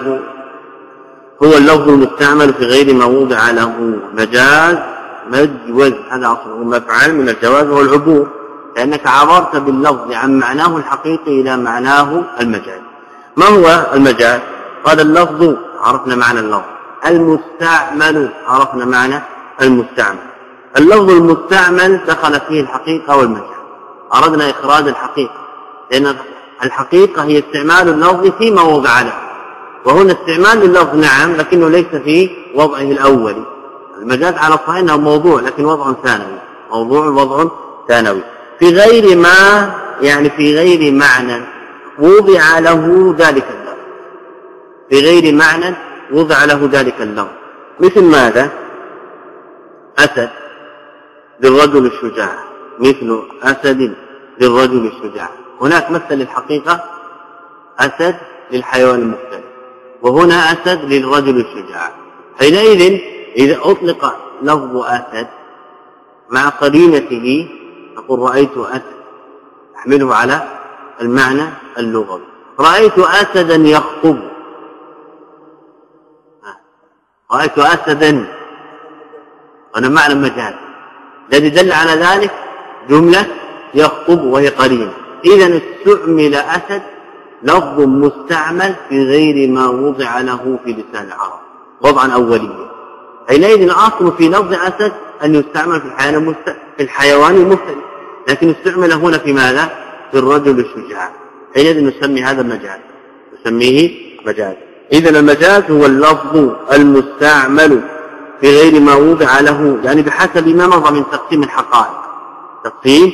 هو اللفظ المستعمل في غير ما وضع له. مجاز مجوز هذا اصله مفعل من الجواز والعبور لأنك عبرت باللفظ عن معناه الحقيقي إلى معناه المجاز. ما هو المجاز؟ قال اللفظ عرفنا معنى اللفظ. المستعمل عرفنا معنى المستعمل. اللفظ المستعمل دخل فيه الحقيقة والمجاز أردنا إخراج الحقيقة لأن الحقيقة هي استعمال اللفظ فيما وضع له. وهنا استعمال اللفظ نعم لكنه ليس في وضعه الأولي المجاز على الصحيح إنه موضوع لكن وضع ثانوي. موضوع وضع ثانوي. في غير ما يعني في غير معنى وضع له ذلك اللفظ. في غير معنى وضع له ذلك اللفظ. مثل ماذا؟ أسد للرجل الشجاع مثل أسد للرجل الشجاع. هناك مثل الحقيقة أسد للحيوان المختلف وهنا أسد للرجل الشجاع. حينئذ إذا أطلق لفظ أسد مع قرينته نقول رأيت أسد أحمله على المعنى اللغوي. رأيت أسدا يخطب. رأيت أسدا هنا معنى مجاز الذي دل على ذلك جملة يخطب وهي قرينة إذا استعمل أسد لفظ مستعمل في غير ما وضع له في لسان العرب. وضعا اوليا. حينئذ الأصل في لفظ أسد أن يستعمل في الحيوان في الحيوان المفترس لكن استعمل هنا في ماذا؟ في الرجل الشجاع. حينئذ نسمي هذا مجاز. نسميه مجاز. اذا المجاز هو اللفظ المستعمل في غير ما وضع له يعني بحسب ما مضى من تقسيم الحقائق. تقسيم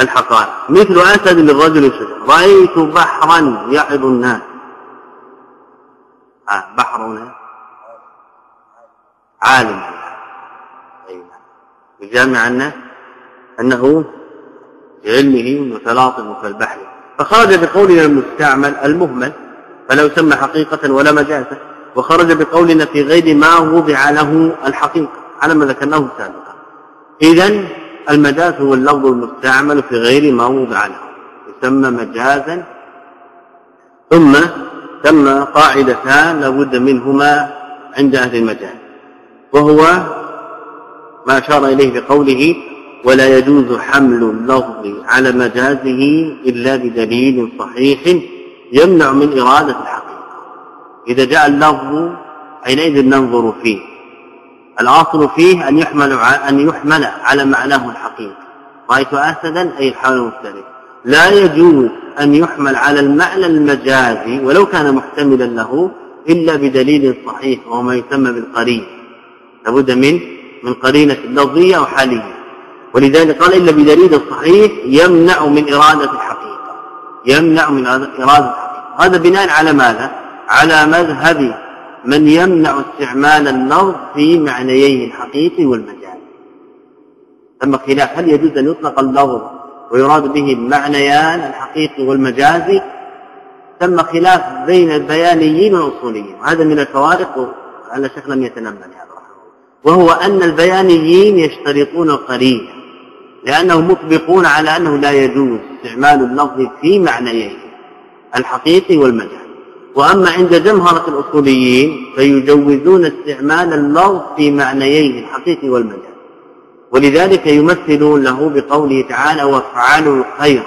الحقائق. مثل أسد للرجل الشجر رأيت بحرا يعظ الناس. آه بحر هنا. عالم. يجامع الناس أنه بعلمه متلاطم كالبحر. فخرج بقولنا المستعمل المهمل فلا يسمى حقيقة ولا مجازا وخرج بقولنا في غير ما وضع له الحقيقة على ما ذكرناه سابقا. إذا المجاز هو اللفظ المستعمل في غير ما وضع له يسمى مجازا. ثم ثم قاعدتان لابد منهما عند أهل المجاز وهو ما أشار إليه بقوله ولا يجوز حمل اللفظ على مجازه إلا بدليل صحيح يمنع من إرادة إذا جاء اللفظ حينئذ ننظر فيه. الأصل فيه أن يحمل أن يحمل على معناه الحقيقي. رأيت اسدا أي الحال المختلف لا يجوز أن يحمل على المعنى المجازي ولو كان محتملا له إلا بدليل صحيح وهو ما يسمى بالقرين. لابد من من قرينة لفظية أو حاليه ولذلك قال إلا بدليل صحيح يمنع من إرادة الحقيقة. يمنع من إرادة الحقيقة. هذا بناء على ماذا؟ على مذهب من يمنع استعمال اللفظ في معنييه الحقيقي والمجاز ثم خلاف هل يجوز أن يطلق اللفظ ويراد به المعنيان الحقيقي والمجازي ثم خلاف بين البيانيين والأصوليين وهذا من الفوارق على شك لم يتنبه لهذا وهو أن البيانيين يشترطون القرينه لأنهم مطبقون على أنه لا يجوز استعمال اللفظ في معنيين الحقيقي والمجاز. وأما عند جمهرة الأصوليين فيجوزون استعمال اللفظ في معنيين الحقيقي والمجاز. ولذلك يمثلون له بقوله تعالى وافعلوا الخير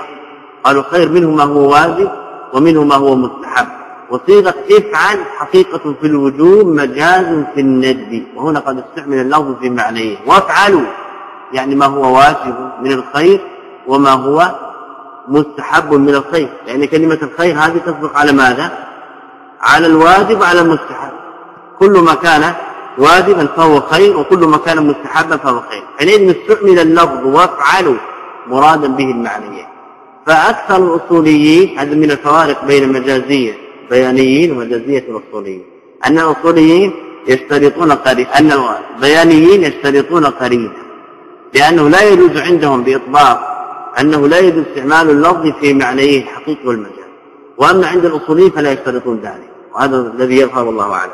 قالوا الخير منه ما هو واجب ومنه ما هو مستحب. وصيغة افعل حقيقة في الوجوب مجاز في الندب. وهنا قد استعمل اللفظ في معنيه وافعلوا يعني ما هو واجب من الخير وما هو مستحب من الخير. لأن كلمة الخير هذه تصدق على ماذا؟ على الواجب وعلى المستحب. كل ما كان واجبا فهو خير وكل ما كان مستحبا فهو خير. حينئذ استعمل اللفظ وافعلوا مرادا به المعنيين. فأكثر الأصوليين هذا من الفوارق بين المجازيه البيانيين ومجازية الأصوليين. أن الأصوليين يشترطون قرين أن البيانيين يشترطون قرينة. لأنه لا يجوز عندهم بإطلاق أنه لا يجوز استعمال اللفظ في معنيه الحقيقي والمجاز. وأما عند الأصوليين فلا يشترطون ذلك. وهذا الذي يظهر والله أعلم.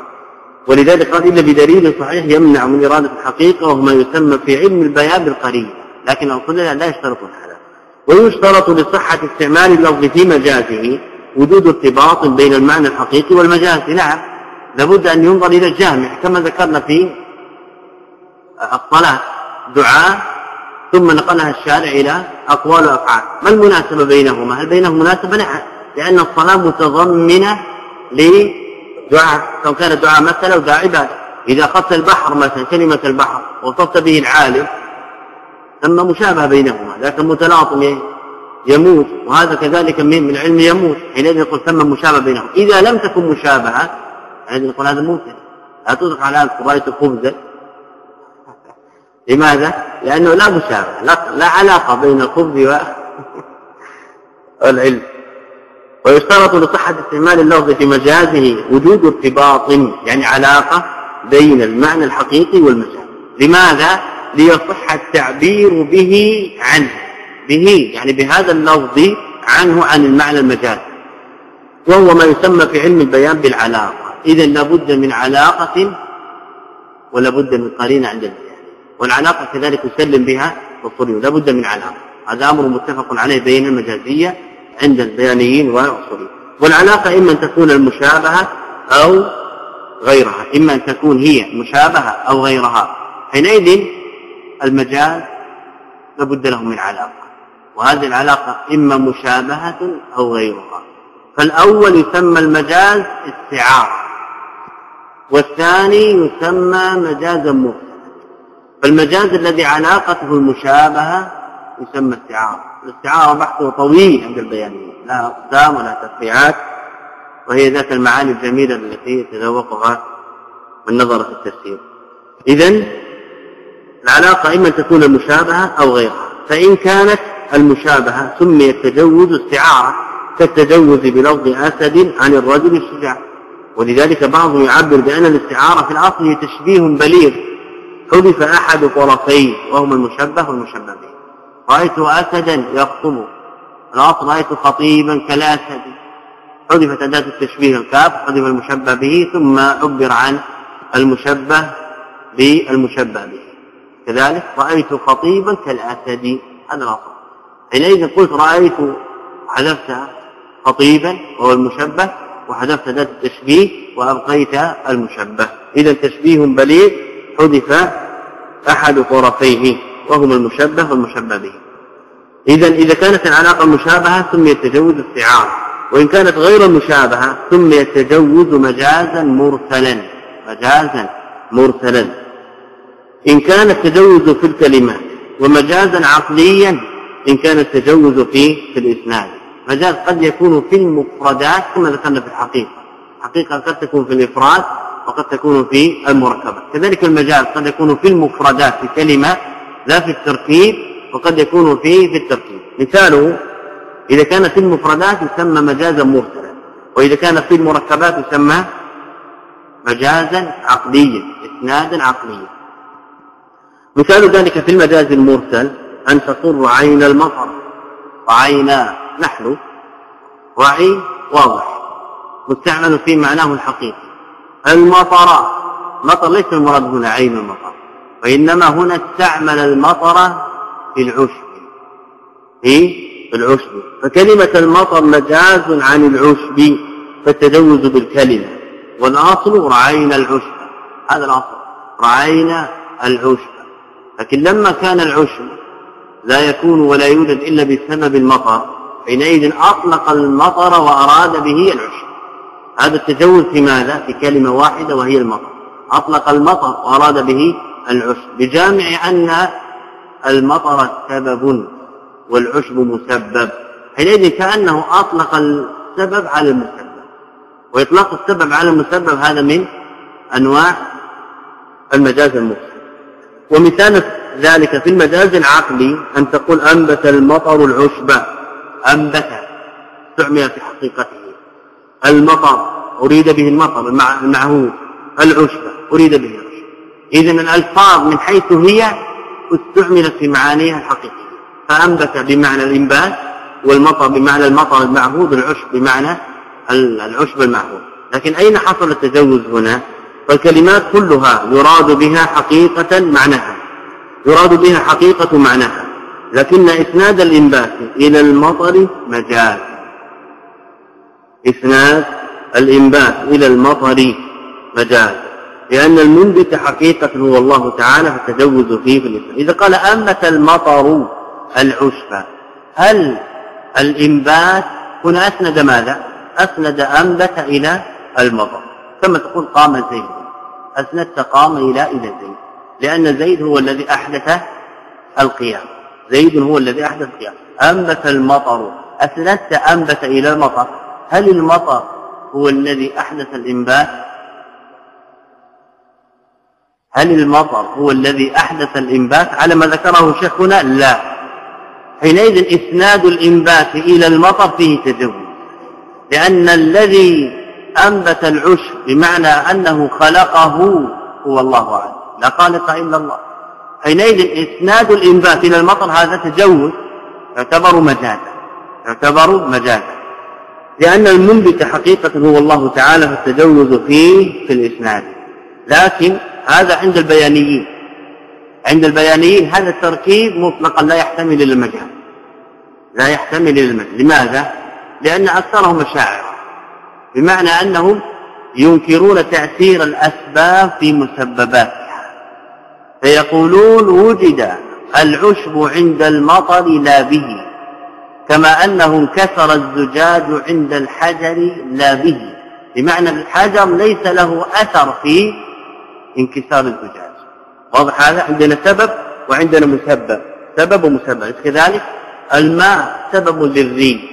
ولذلك قال الا بدليل صحيح يمنع من إرادة الحقيقة وهو ما يسمى في علم البيان بالقرينه لكن الاصوليين لا يشترطون هذا. ويشترط لصحة استعمال اللفظ في مجازه وجود ارتباط بين المعنى الحقيقي والمجاز. نعم لابد أن ينظر إلى الجامع كما ذكرنا في الصلاة دعاء ثم نقلها الشارع إلى أقوال وأفعال. ما المناسبة بينهما؟ هل بينهما مناسبة؟ نعم لأن الصلاة متضمنة لدعاء سواء كان الدعاء مثلا أو دعاء عبادة. إذا اخذت البحر مثلا كلمة البحر وصفت به العالم ثم مشابهة بينهما لكن متلاطم يموت. وهذا كذلك من من علم يموت حينئذ يقول ثم مشابهة بينهما إذا لم تكن مشابهة حينئذ يقول هذا موسى لا تطلق على رايت خبزا <laughs> لماذا؟ لأنه لا مشابهة لا, لا علاقة بين الخبز <laughs> والعلم. ويشترط لصحة استعمال اللفظ في مجازه وجود ارتباط يعني علاقة بين المعنى الحقيقي والمجاز. لماذا؟ ليصح التعبير به عنه. به يعني بهذا اللفظ عنه عن المعنى المجازي وهو ما يسمى في علم البيان بالعلاقة. إذا لابد من علاقة ولا بد من قرينة عند البيان. والعلاقة كذلك يسلم بها الصلي لابد من علاقة. هذا أمر متفق عليه بين المجازية عند البيانيين والاصوليين والعلاقة إما أن تكون المشابهة أو غيرها. إما أن تكون هي مشابهة أو غيرها. حينئذ المجاز لابد له من علاقة. وهذه العلاقة إما مشابهة أو غيرها. فالأول يسمى المجاز استعارة. والثاني يسمى مجازا مرسلا فالمجاز الذي علاقته المشابهة يسمى استعارة. الاستعاره بحثه طويل عند البيانيين لا اقسام ولا تفريعات وهي ذات المعاني الجميلة التي يتذوقها من نظر في التفسير. اذا العلاقة إما تكون المشابهة أو غيرها. فإن كانت المشابهة سميت تجوز استعارة كالتجوز بلفظ أسد عن الرجل الشجاع. ولذلك بعضهم يعبر بأن الاستعارة في الأصل هي تشبيه بليغ. حذف أحد طرفيه وهما المشبه والمشبه به. رأيت أسدا يخطب. الاصل رأيت خطيبا كالأسد. حذفت أداة التشبيه الكاف حذف المشبه به ثم عبر عن المشبه بالمشبه به. كذلك رأيت خطيبا كالأسد. هذا الأصل. حينئذ قلت رأيت حذفت خطيبا وهو المشبه وحذفت أداة التشبيه وأبقيت المشبه. إذا تشبيه بليغ حذف أحد طرفيه وهما المشبه والمشبه به. إذا إذا كانت العلاقة مشابهة سميت تجوز استعاره وإن كانت غير مشابهة سميت تجوز مجازا مرسلا مجازا مرسلا. إن كان التجوز في الكلمات ومجازا عقليا إن كان التجوز في في الإسناد. مجاز قد يكون في المفردات كما ذكرنا في الحقيقة. الحقيقة قد تكون في الإفراد وقد تكون في المركبات كذلك المجاز قد يكون في المفردات في كلمة لا في التركيب وقد يكون فيه في التركيب مثاله إذا كان في المفردات يسمى مجازا مرسلا وإذا كان في المركبات مثال ذلك في المجاز المرسل أن تقر عين المطر وعين نحل وعين واضح مستعمل في معناه الحقيقي. المطر مطر ليس المراد هنا عين المطر وإنما هنا استعمل المطر في العشب. في العشب. فكلمة المطر مجاز عن العشب فالتجوز بالكلمة. والأصل رعينا العشب. هذا الأصل. رعينا العشب. لكن لما كان العشب لا يكون ولا يوجد إلا بسبب المطر حينئذ أطلق المطر وأراد به العشب. هذا التجوز في ماذا؟ في كلمة واحدة وهي المطر. أطلق المطر وأراد به العشب. بجامع أن المطر سبب والعشب مسبب. حينئذ كأنه أطلق السبب على المسبب. وإطلاق السبب على المسبب هذا من أنواع المجاز المرسل ومثال ذلك في المجاز العقلي أن تقول أنبت المطر العشب. أنبت. استعمل في حقيقته. المطر. أريد به المطر. المعهود العشب. أريد به العشب. إذن الألفاظ من حيث هي استعملت في معانيها الحقيقية. فأنبت بمعنى الإنبات والمطر بمعنى المطر المعهود العشب بمعنى العشب المعهود. لكن أين حصل التجوز هنا؟ فالكلمات كلها يراد بها حقيقة معناها. يراد بها حقيقة معناها. لكن إسناد الإنبات إلى المطر مجاز. إسناد الإنبات إلى المطر مجاز. لأن المنبت حقيقة هو الله تعالى فالتجوز فيه في الإسلام. إذا قال أنبت المطر العشب هل الإنبات هنا أسند ماذا؟ أسند أنبت إلى المطر. كما تقول قام زيد. أسندت قام إلى إلى زيد. لأن زيد هو الذي أحدث القيام. زيد هو الذي أحدث القيام. أنبت المطر. أسندت أنبت إلى المطر. هل المطر هو الذي أحدث الإنبات؟ هل المطر هو الذي أحدث الإنبات على ما ذكره شيخنا؟ لا. حينئذ إسناد الإنبات إلى المطر فيه تجوز لأن الذي أنبت العشب بمعنى أنه خلقه هو الله أعلم. لا خالق إلا الله. حينئذ إسناد الإنبات إلى المطر هذا تجوز يعتبر مجازا يعتبر مجازا. لأن المنبت حقيقة هو الله تعالى فالتجوز فيه في الإسناد. لكن هذا عند البيانيين. عند البيانيين هذا التركيب مطلقا لا يحتمل المجال لا يحتمل المجال لماذا؟ لأن أكثرهم مشاعر. بمعنى أنهم ينكرون تأثير الأسباب في مسبباتها. فيقولون وجد العشب عند المطر لا به كما أنه انكسر الزجاج عند الحجر لا به. بمعنى الحجر ليس له أثر في انكسار الزجاج واضح هذا؟ عندنا سبب وعندنا مسبب. سبب ومسبب. كذلك الماء سبب للري.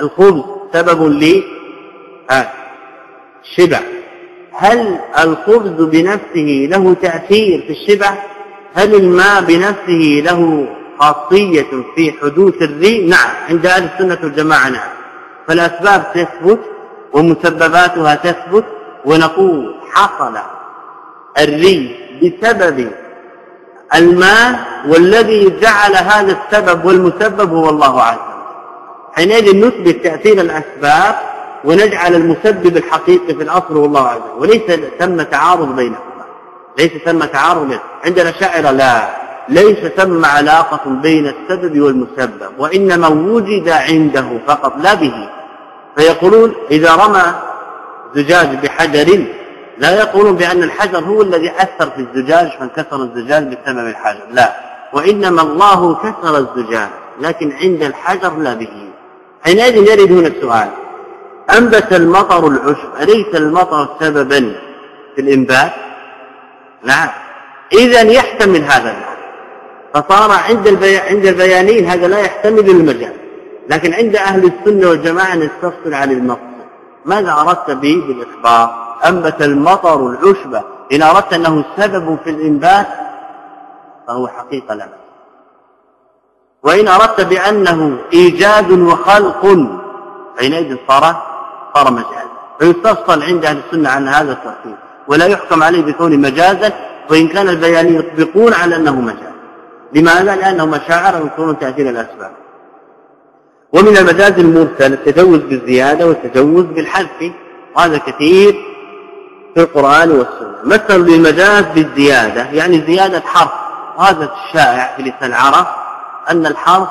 الخبز سبب للشبع هل الخبز بنفسه له تأثير في الشبع؟ هل الماء بنفسه له خاصية في حدوث الري؟ نعم. عند أهل السنة والجماعة نعم. فالأسباب تثبت ومسبباتها تثبت ونقول حصل الري بسبب الماء والذي جعل هذا السبب والمسبب هو الله عز وجل. حينئذ نثبت تأثير الأسباب ونجعل المسبب الحقيقي في الأصل هو الله عز وجل. وليس ثم تعارض بينهما. ليس ثم تعارض عندنا شاعر لا. ليس ثم علاقة بين السبب والمسبب. وإنما وجد عنده فقط لا به. فيقولون إذا رمى زجاج بحجر لا يقولون بأن الحجر هو الذي أثر في الزجاج فانكسر الزجاج بسبب الحجر. لا. وإنما الله كسر الزجاج لكن عند الحجر لا به. حينئذ يرد هنا السؤال أنبت المطر العشب أليس المطر سببا في الإنبات؟ نعم إذا يحتمل هذا المعنى فصار عند البي... عند البيانين هذا لا يحتمل المجال لكن عند أهل السنة والجماعة نستفصل عن المقصد ماذا أردت به بالإخبار؟ أنبت المطر العشبة. إن أردت أنه سبب في الإنبات فهو حقيقة لا وإن أردت بأنه إيجاد وخلق حينئذ صار صار مجازا. فيستفصل عند أهل السنة عن هذا الترتيب. ولا يحكم عليه بكون مجازا وإن كان البياني يطبقون على أنه مجاز. لماذا؟ لأنه مشاعر ينكرون تأثير الأسباب. ومن المجاز المرسل التجوز بالزيادة والتجوز بالحذف. وهذا كثير. في القرآن والسنة. مثل للمجاز بالزيادة يعني زيادة حرف. هذا الشائع في لسان العرب أن الحرف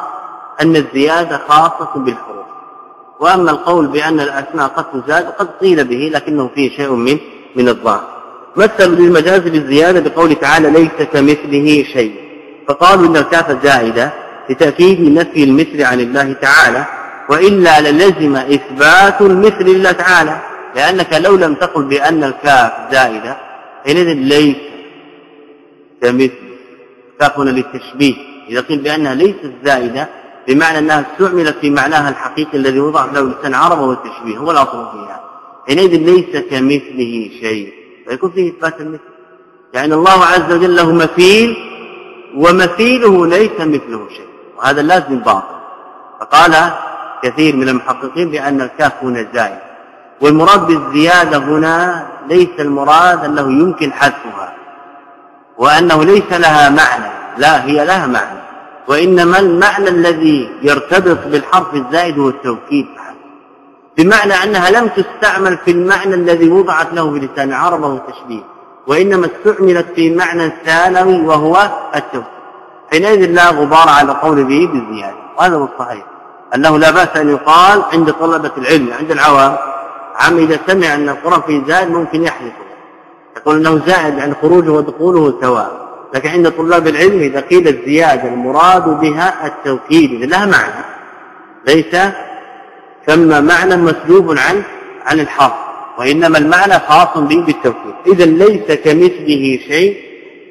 أن الزيادة خاصة بالحروف. وأما القول بأن الأسماء قد تزاد قد قيل به لكنه فيه شيء من من الضعف مثل للمجاز بالزيادة بقول تعالى ليس كمثله شيء. فقالوا إن الكاف زائدة لتأكيد نفي المثل عن الله تعالى وإلا للزم إثبات المثل لله تعالى. لأنك لو لم تقل بأن الكاف زائدة حينئذ ليس كمثل. هنا للتشبيه. إذا قيل بأنها ليست زائدة بمعنى أنها استعملت في معناها الحقيقي الذي وضع له لسان عرب وهو التشبيه هو الأصل فيها حينئذ ليس كمثله شيء. فيكون فيه إثبات المثل. يعني الله عز وجل له مثيل ومثيله ليس مثله شيء. وهذا لازم باطل. فقال كثير من المحققين بأن الكاف هنا زائد. والمراد بالزيادة هنا ليس المراد أنه يمكن حذفها وأنه ليس لها معنى لا هي لها معنى وإنما المعنى الذي يرتبط بالحرف الزائد هو التوكيد بمعنى أنها لم تستعمل في المعنى الذي وضعت له في لسان العرب وهو التشبيه وإنما استعملت في معنى ثانوي وهو التوكيد حينئذ لا غبار على قول به بالزيادة وهذا هو الصحيح أنه لا بأس أن يقال عند طلبة العلم عند العوام عم إذا سمع أن القرآن فيه زائد ممكن يحلفه. يقول أنه زائد عن خروجه ودخوله سواء. لكن عند طلاب العلم إذا قيل الزيادة المراد بها التوكيد لها معنى. ليس ثم معنى مسلوب عن عن الحرف. وإنما المعنى خاص به بالتوكيد. إذا ليس كمثله شيء.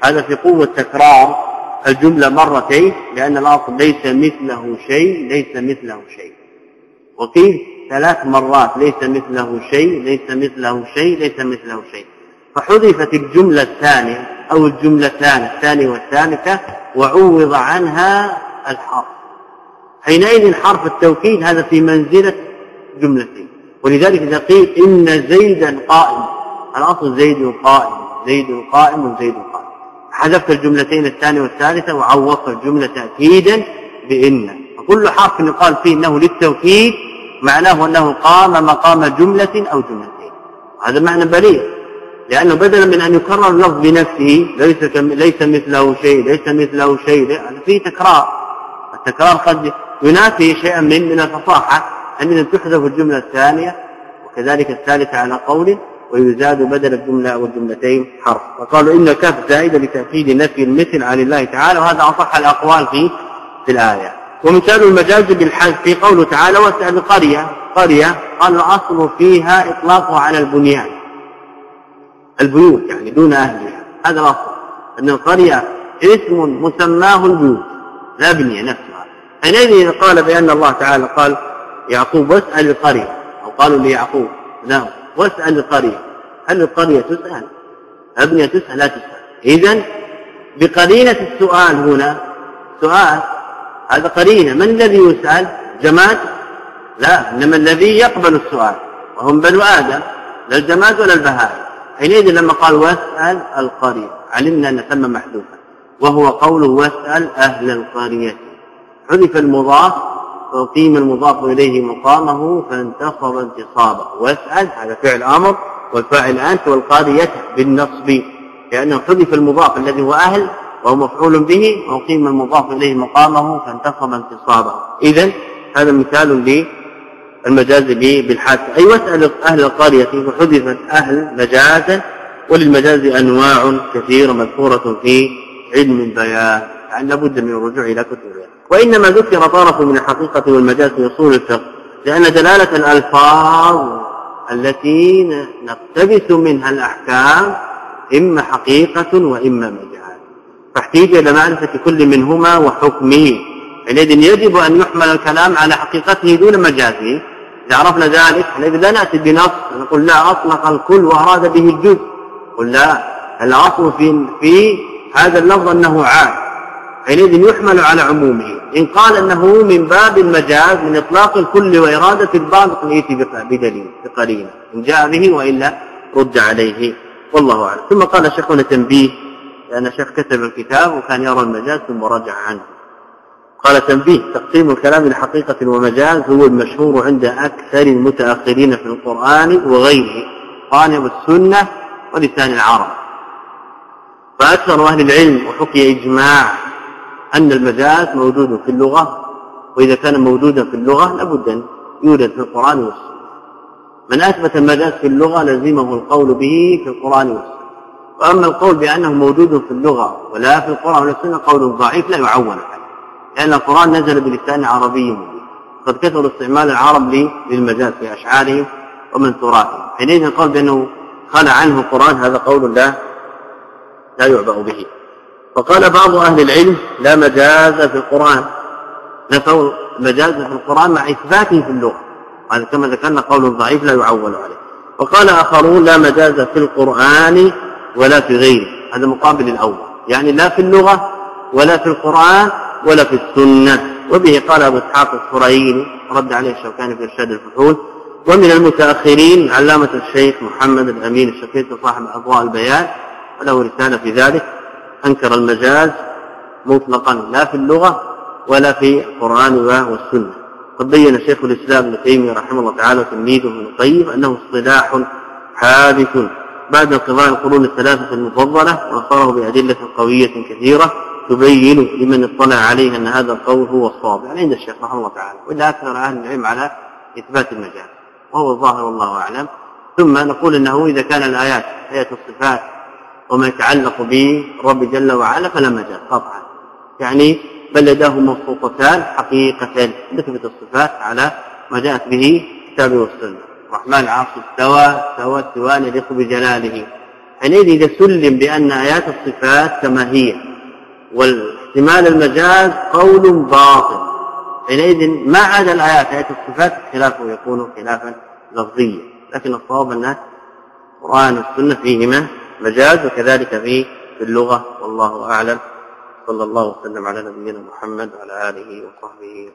هذا في قوة تكرار الجملة مرتين لأن الأصل ليس مثله شيء ليس مثله شيء. وقيل ثلاث مرات ليس مثله شيء ليس مثله شيء ليس مثله شيء. فحذفت الجملة الثانية أو الجملتان الثانية والثالثة وعوض عنها الحرف. حينئذ حرف التوكيد هذا في منزلة جملتين ولذلك إذا قيل إن زيدا قائم الأصل زيد قائم زيد قائم وزيد قائم. حذفت الجملتين الثانية والثالثة وعوضت الجملة تأكيدا بإن. فكل حرف يقال فيه إنه للتوكيد معناه أنه قام مقام جملة أو جملتين. هذا معنى بليغ. لأنه بدلا من أن يكرر اللفظ بنفسه ليس ليس مثله شيء ليس مثله شيء هذا فيه تكرار. التكرار قد ينافي شيئا من من الفصاحة. أن تحذف الجملة الثانية وكذلك الثالثة على قول ويزاد بدل الجملة أو الجملتين حرف. فقالوا إن كاف زائدة لتأكيد نفي المثل عن الله تعالى وهذا أصح الأقوال في في الآية. ومثال المجاز بالحذف في قوله تعالى واسأل قرية قرية قال الأصل فيها إطلاقها على البنيان. البيوت يعني دون أهلها هذا الأصل. أن القرية اسم مسماه البيوت لا بنية نفسها. حينئذ قال بأن الله تعالى قال يعقوب واسأل القرية أو قالوا ليعقوب نعم واسأل القرية. هل القرية تسأل؟ أبنية تسأل لا تسأل. إذا بقرينة السؤال هنا سؤال هذا قرينة من الذي يسأل؟ جماد؟ لا إنما الذي يقبل السؤال وهم بنو آدم لا الجماد ولا البهائم. حينئذ لما قال واسأل القرية علمنا أن ثم محذوفا وهو قوله واسأل أهل القرية. حذف المضاف وقيم المضاف إليه مقامه فانتصب انتصابا واسأل هذا فعل أمر والفاعل أنت والقارية بالنصب لأنه حذف المضاف الذي هو أهل وهو مفعول به وقيم المضاف إليه مقامه فانتصب انتصابا إذا هذا مثال للمجاز بالحادث أي واسأل أهل القرية وحذفت أهل مجازا وللمجاز أنواع كثيرة مذكورة في علم البيان. يعني لابد من الرجوع إلى كتب وإنما ذكر طرف من الحقيقة والمجاز في أصول الفقه لأن دلالة الألفاظ التي نقتبس منها الأحكام إما حقيقة وإما مجاز. فاحتيج إلى معرفة كل منهما وحكمه. حينئذ يجب أن يحمل الكلام على حقيقته دون مجازه. إذا عرفنا ذلك حينئذ لا نأتي بنص. نقول لا أطلق الكل وأراد به الجزء. قل لا الأصل في, في هذا اللفظ أنه عام حينئذ يحمل على عمومه. إن قال أنه من باب المجاز من إطلاق الكل وإرادة البعض قليت بدليل بقرينة. إن جاء به وإلا رد عليه. والله أعلم. ثم قال شيخنا تنبيه لأن الشيخ كتب الكتاب وكان يرى المجاز ثم رجع عنه. قال تنبيه تقسيم الكلام لحقيقة ومجاز هو المشهور عند أكثر المتأخرين في القرآن وغيره القرآن والسنة ولسان العرب. فأكثر أهل العلم وحكي إجماع أن المجاز موجود في اللغة وإذا كان موجودا في اللغة لابد أن يوجد في القرآن والسنة. من أثبت المجاز في اللغة لزمه القول به في القرآن والسنة. وأما القول بأنه موجود في اللغة ولا في القرآن والسنة قول ضعيف لا يعول عليه لأن القرآن نزل بلسان عربي مبين قد كثر استعمال العرب للمجاز في أشعارهم ومنثوراتهم حينئذ القول بأنه خلى عنه القرآن هذا قول لا لا يعبأ به. وقال بعض أهل العلم لا مجاز في القرآن نفوا المجاز في القرآن مع إثباته في اللغة هذا كما ذكرنا قول ضعيف لا يعول عليه. وقال آخرون لا مجاز في القرآن ولا في غيره. هذا مقابل الأول. يعني لا في اللغة ولا في القرآن ولا في السنة. وبه قال أبو إسحاق السريين رد عليه الشوكاني في إرشاد الفحول ومن المتأخرين علامة الشيخ محمد الأمين الشقيق صاحب أضواء البيان وله رسالة في ذلك أنكر المجاز مطلقا لا في اللغة ولا في القرآن والسنة قد بين شيخ الإسلام ابن تيمية رحمه الله تعالى وتلميذه ابن القيم أنه اصطلاح حادث بعد انقضاء القرون الثلاثة المفضلة ونصره بأدلة قوية كثيرة تبين لمن اطلع عليه أن هذا القول هو الصواب. يعني عند الشيخ رحمه الله تعالى وإلا أكثر أهل العلم على إثبات المجال وهو الظاهر والله أعلم. ثم نقول أنه إذا كان الآيات آيات الصفات وما يتعلق به رب جل وعلا فلا مجال قطعا. يعني بل يداه مبسوطتان حقيقة نثبت الصفات على ما جاءت به كتاب والسنة. الرحمن العرش استوى استوى استوان يليق بجلاله. حينئذ إذا سلم بأن آيات الصفات كما هي والاحتمال المجاز قول باطل. حينئذ ما عدا الآيات آيات الصفات خلافه يكون خلافا لفظيا. لكن الصواب أن القرآن والسنة فيهما مجاز وكذلك في اللغة والله أعلم. صلى الله وسلم على نبينا محمد وعلى آله وصحبه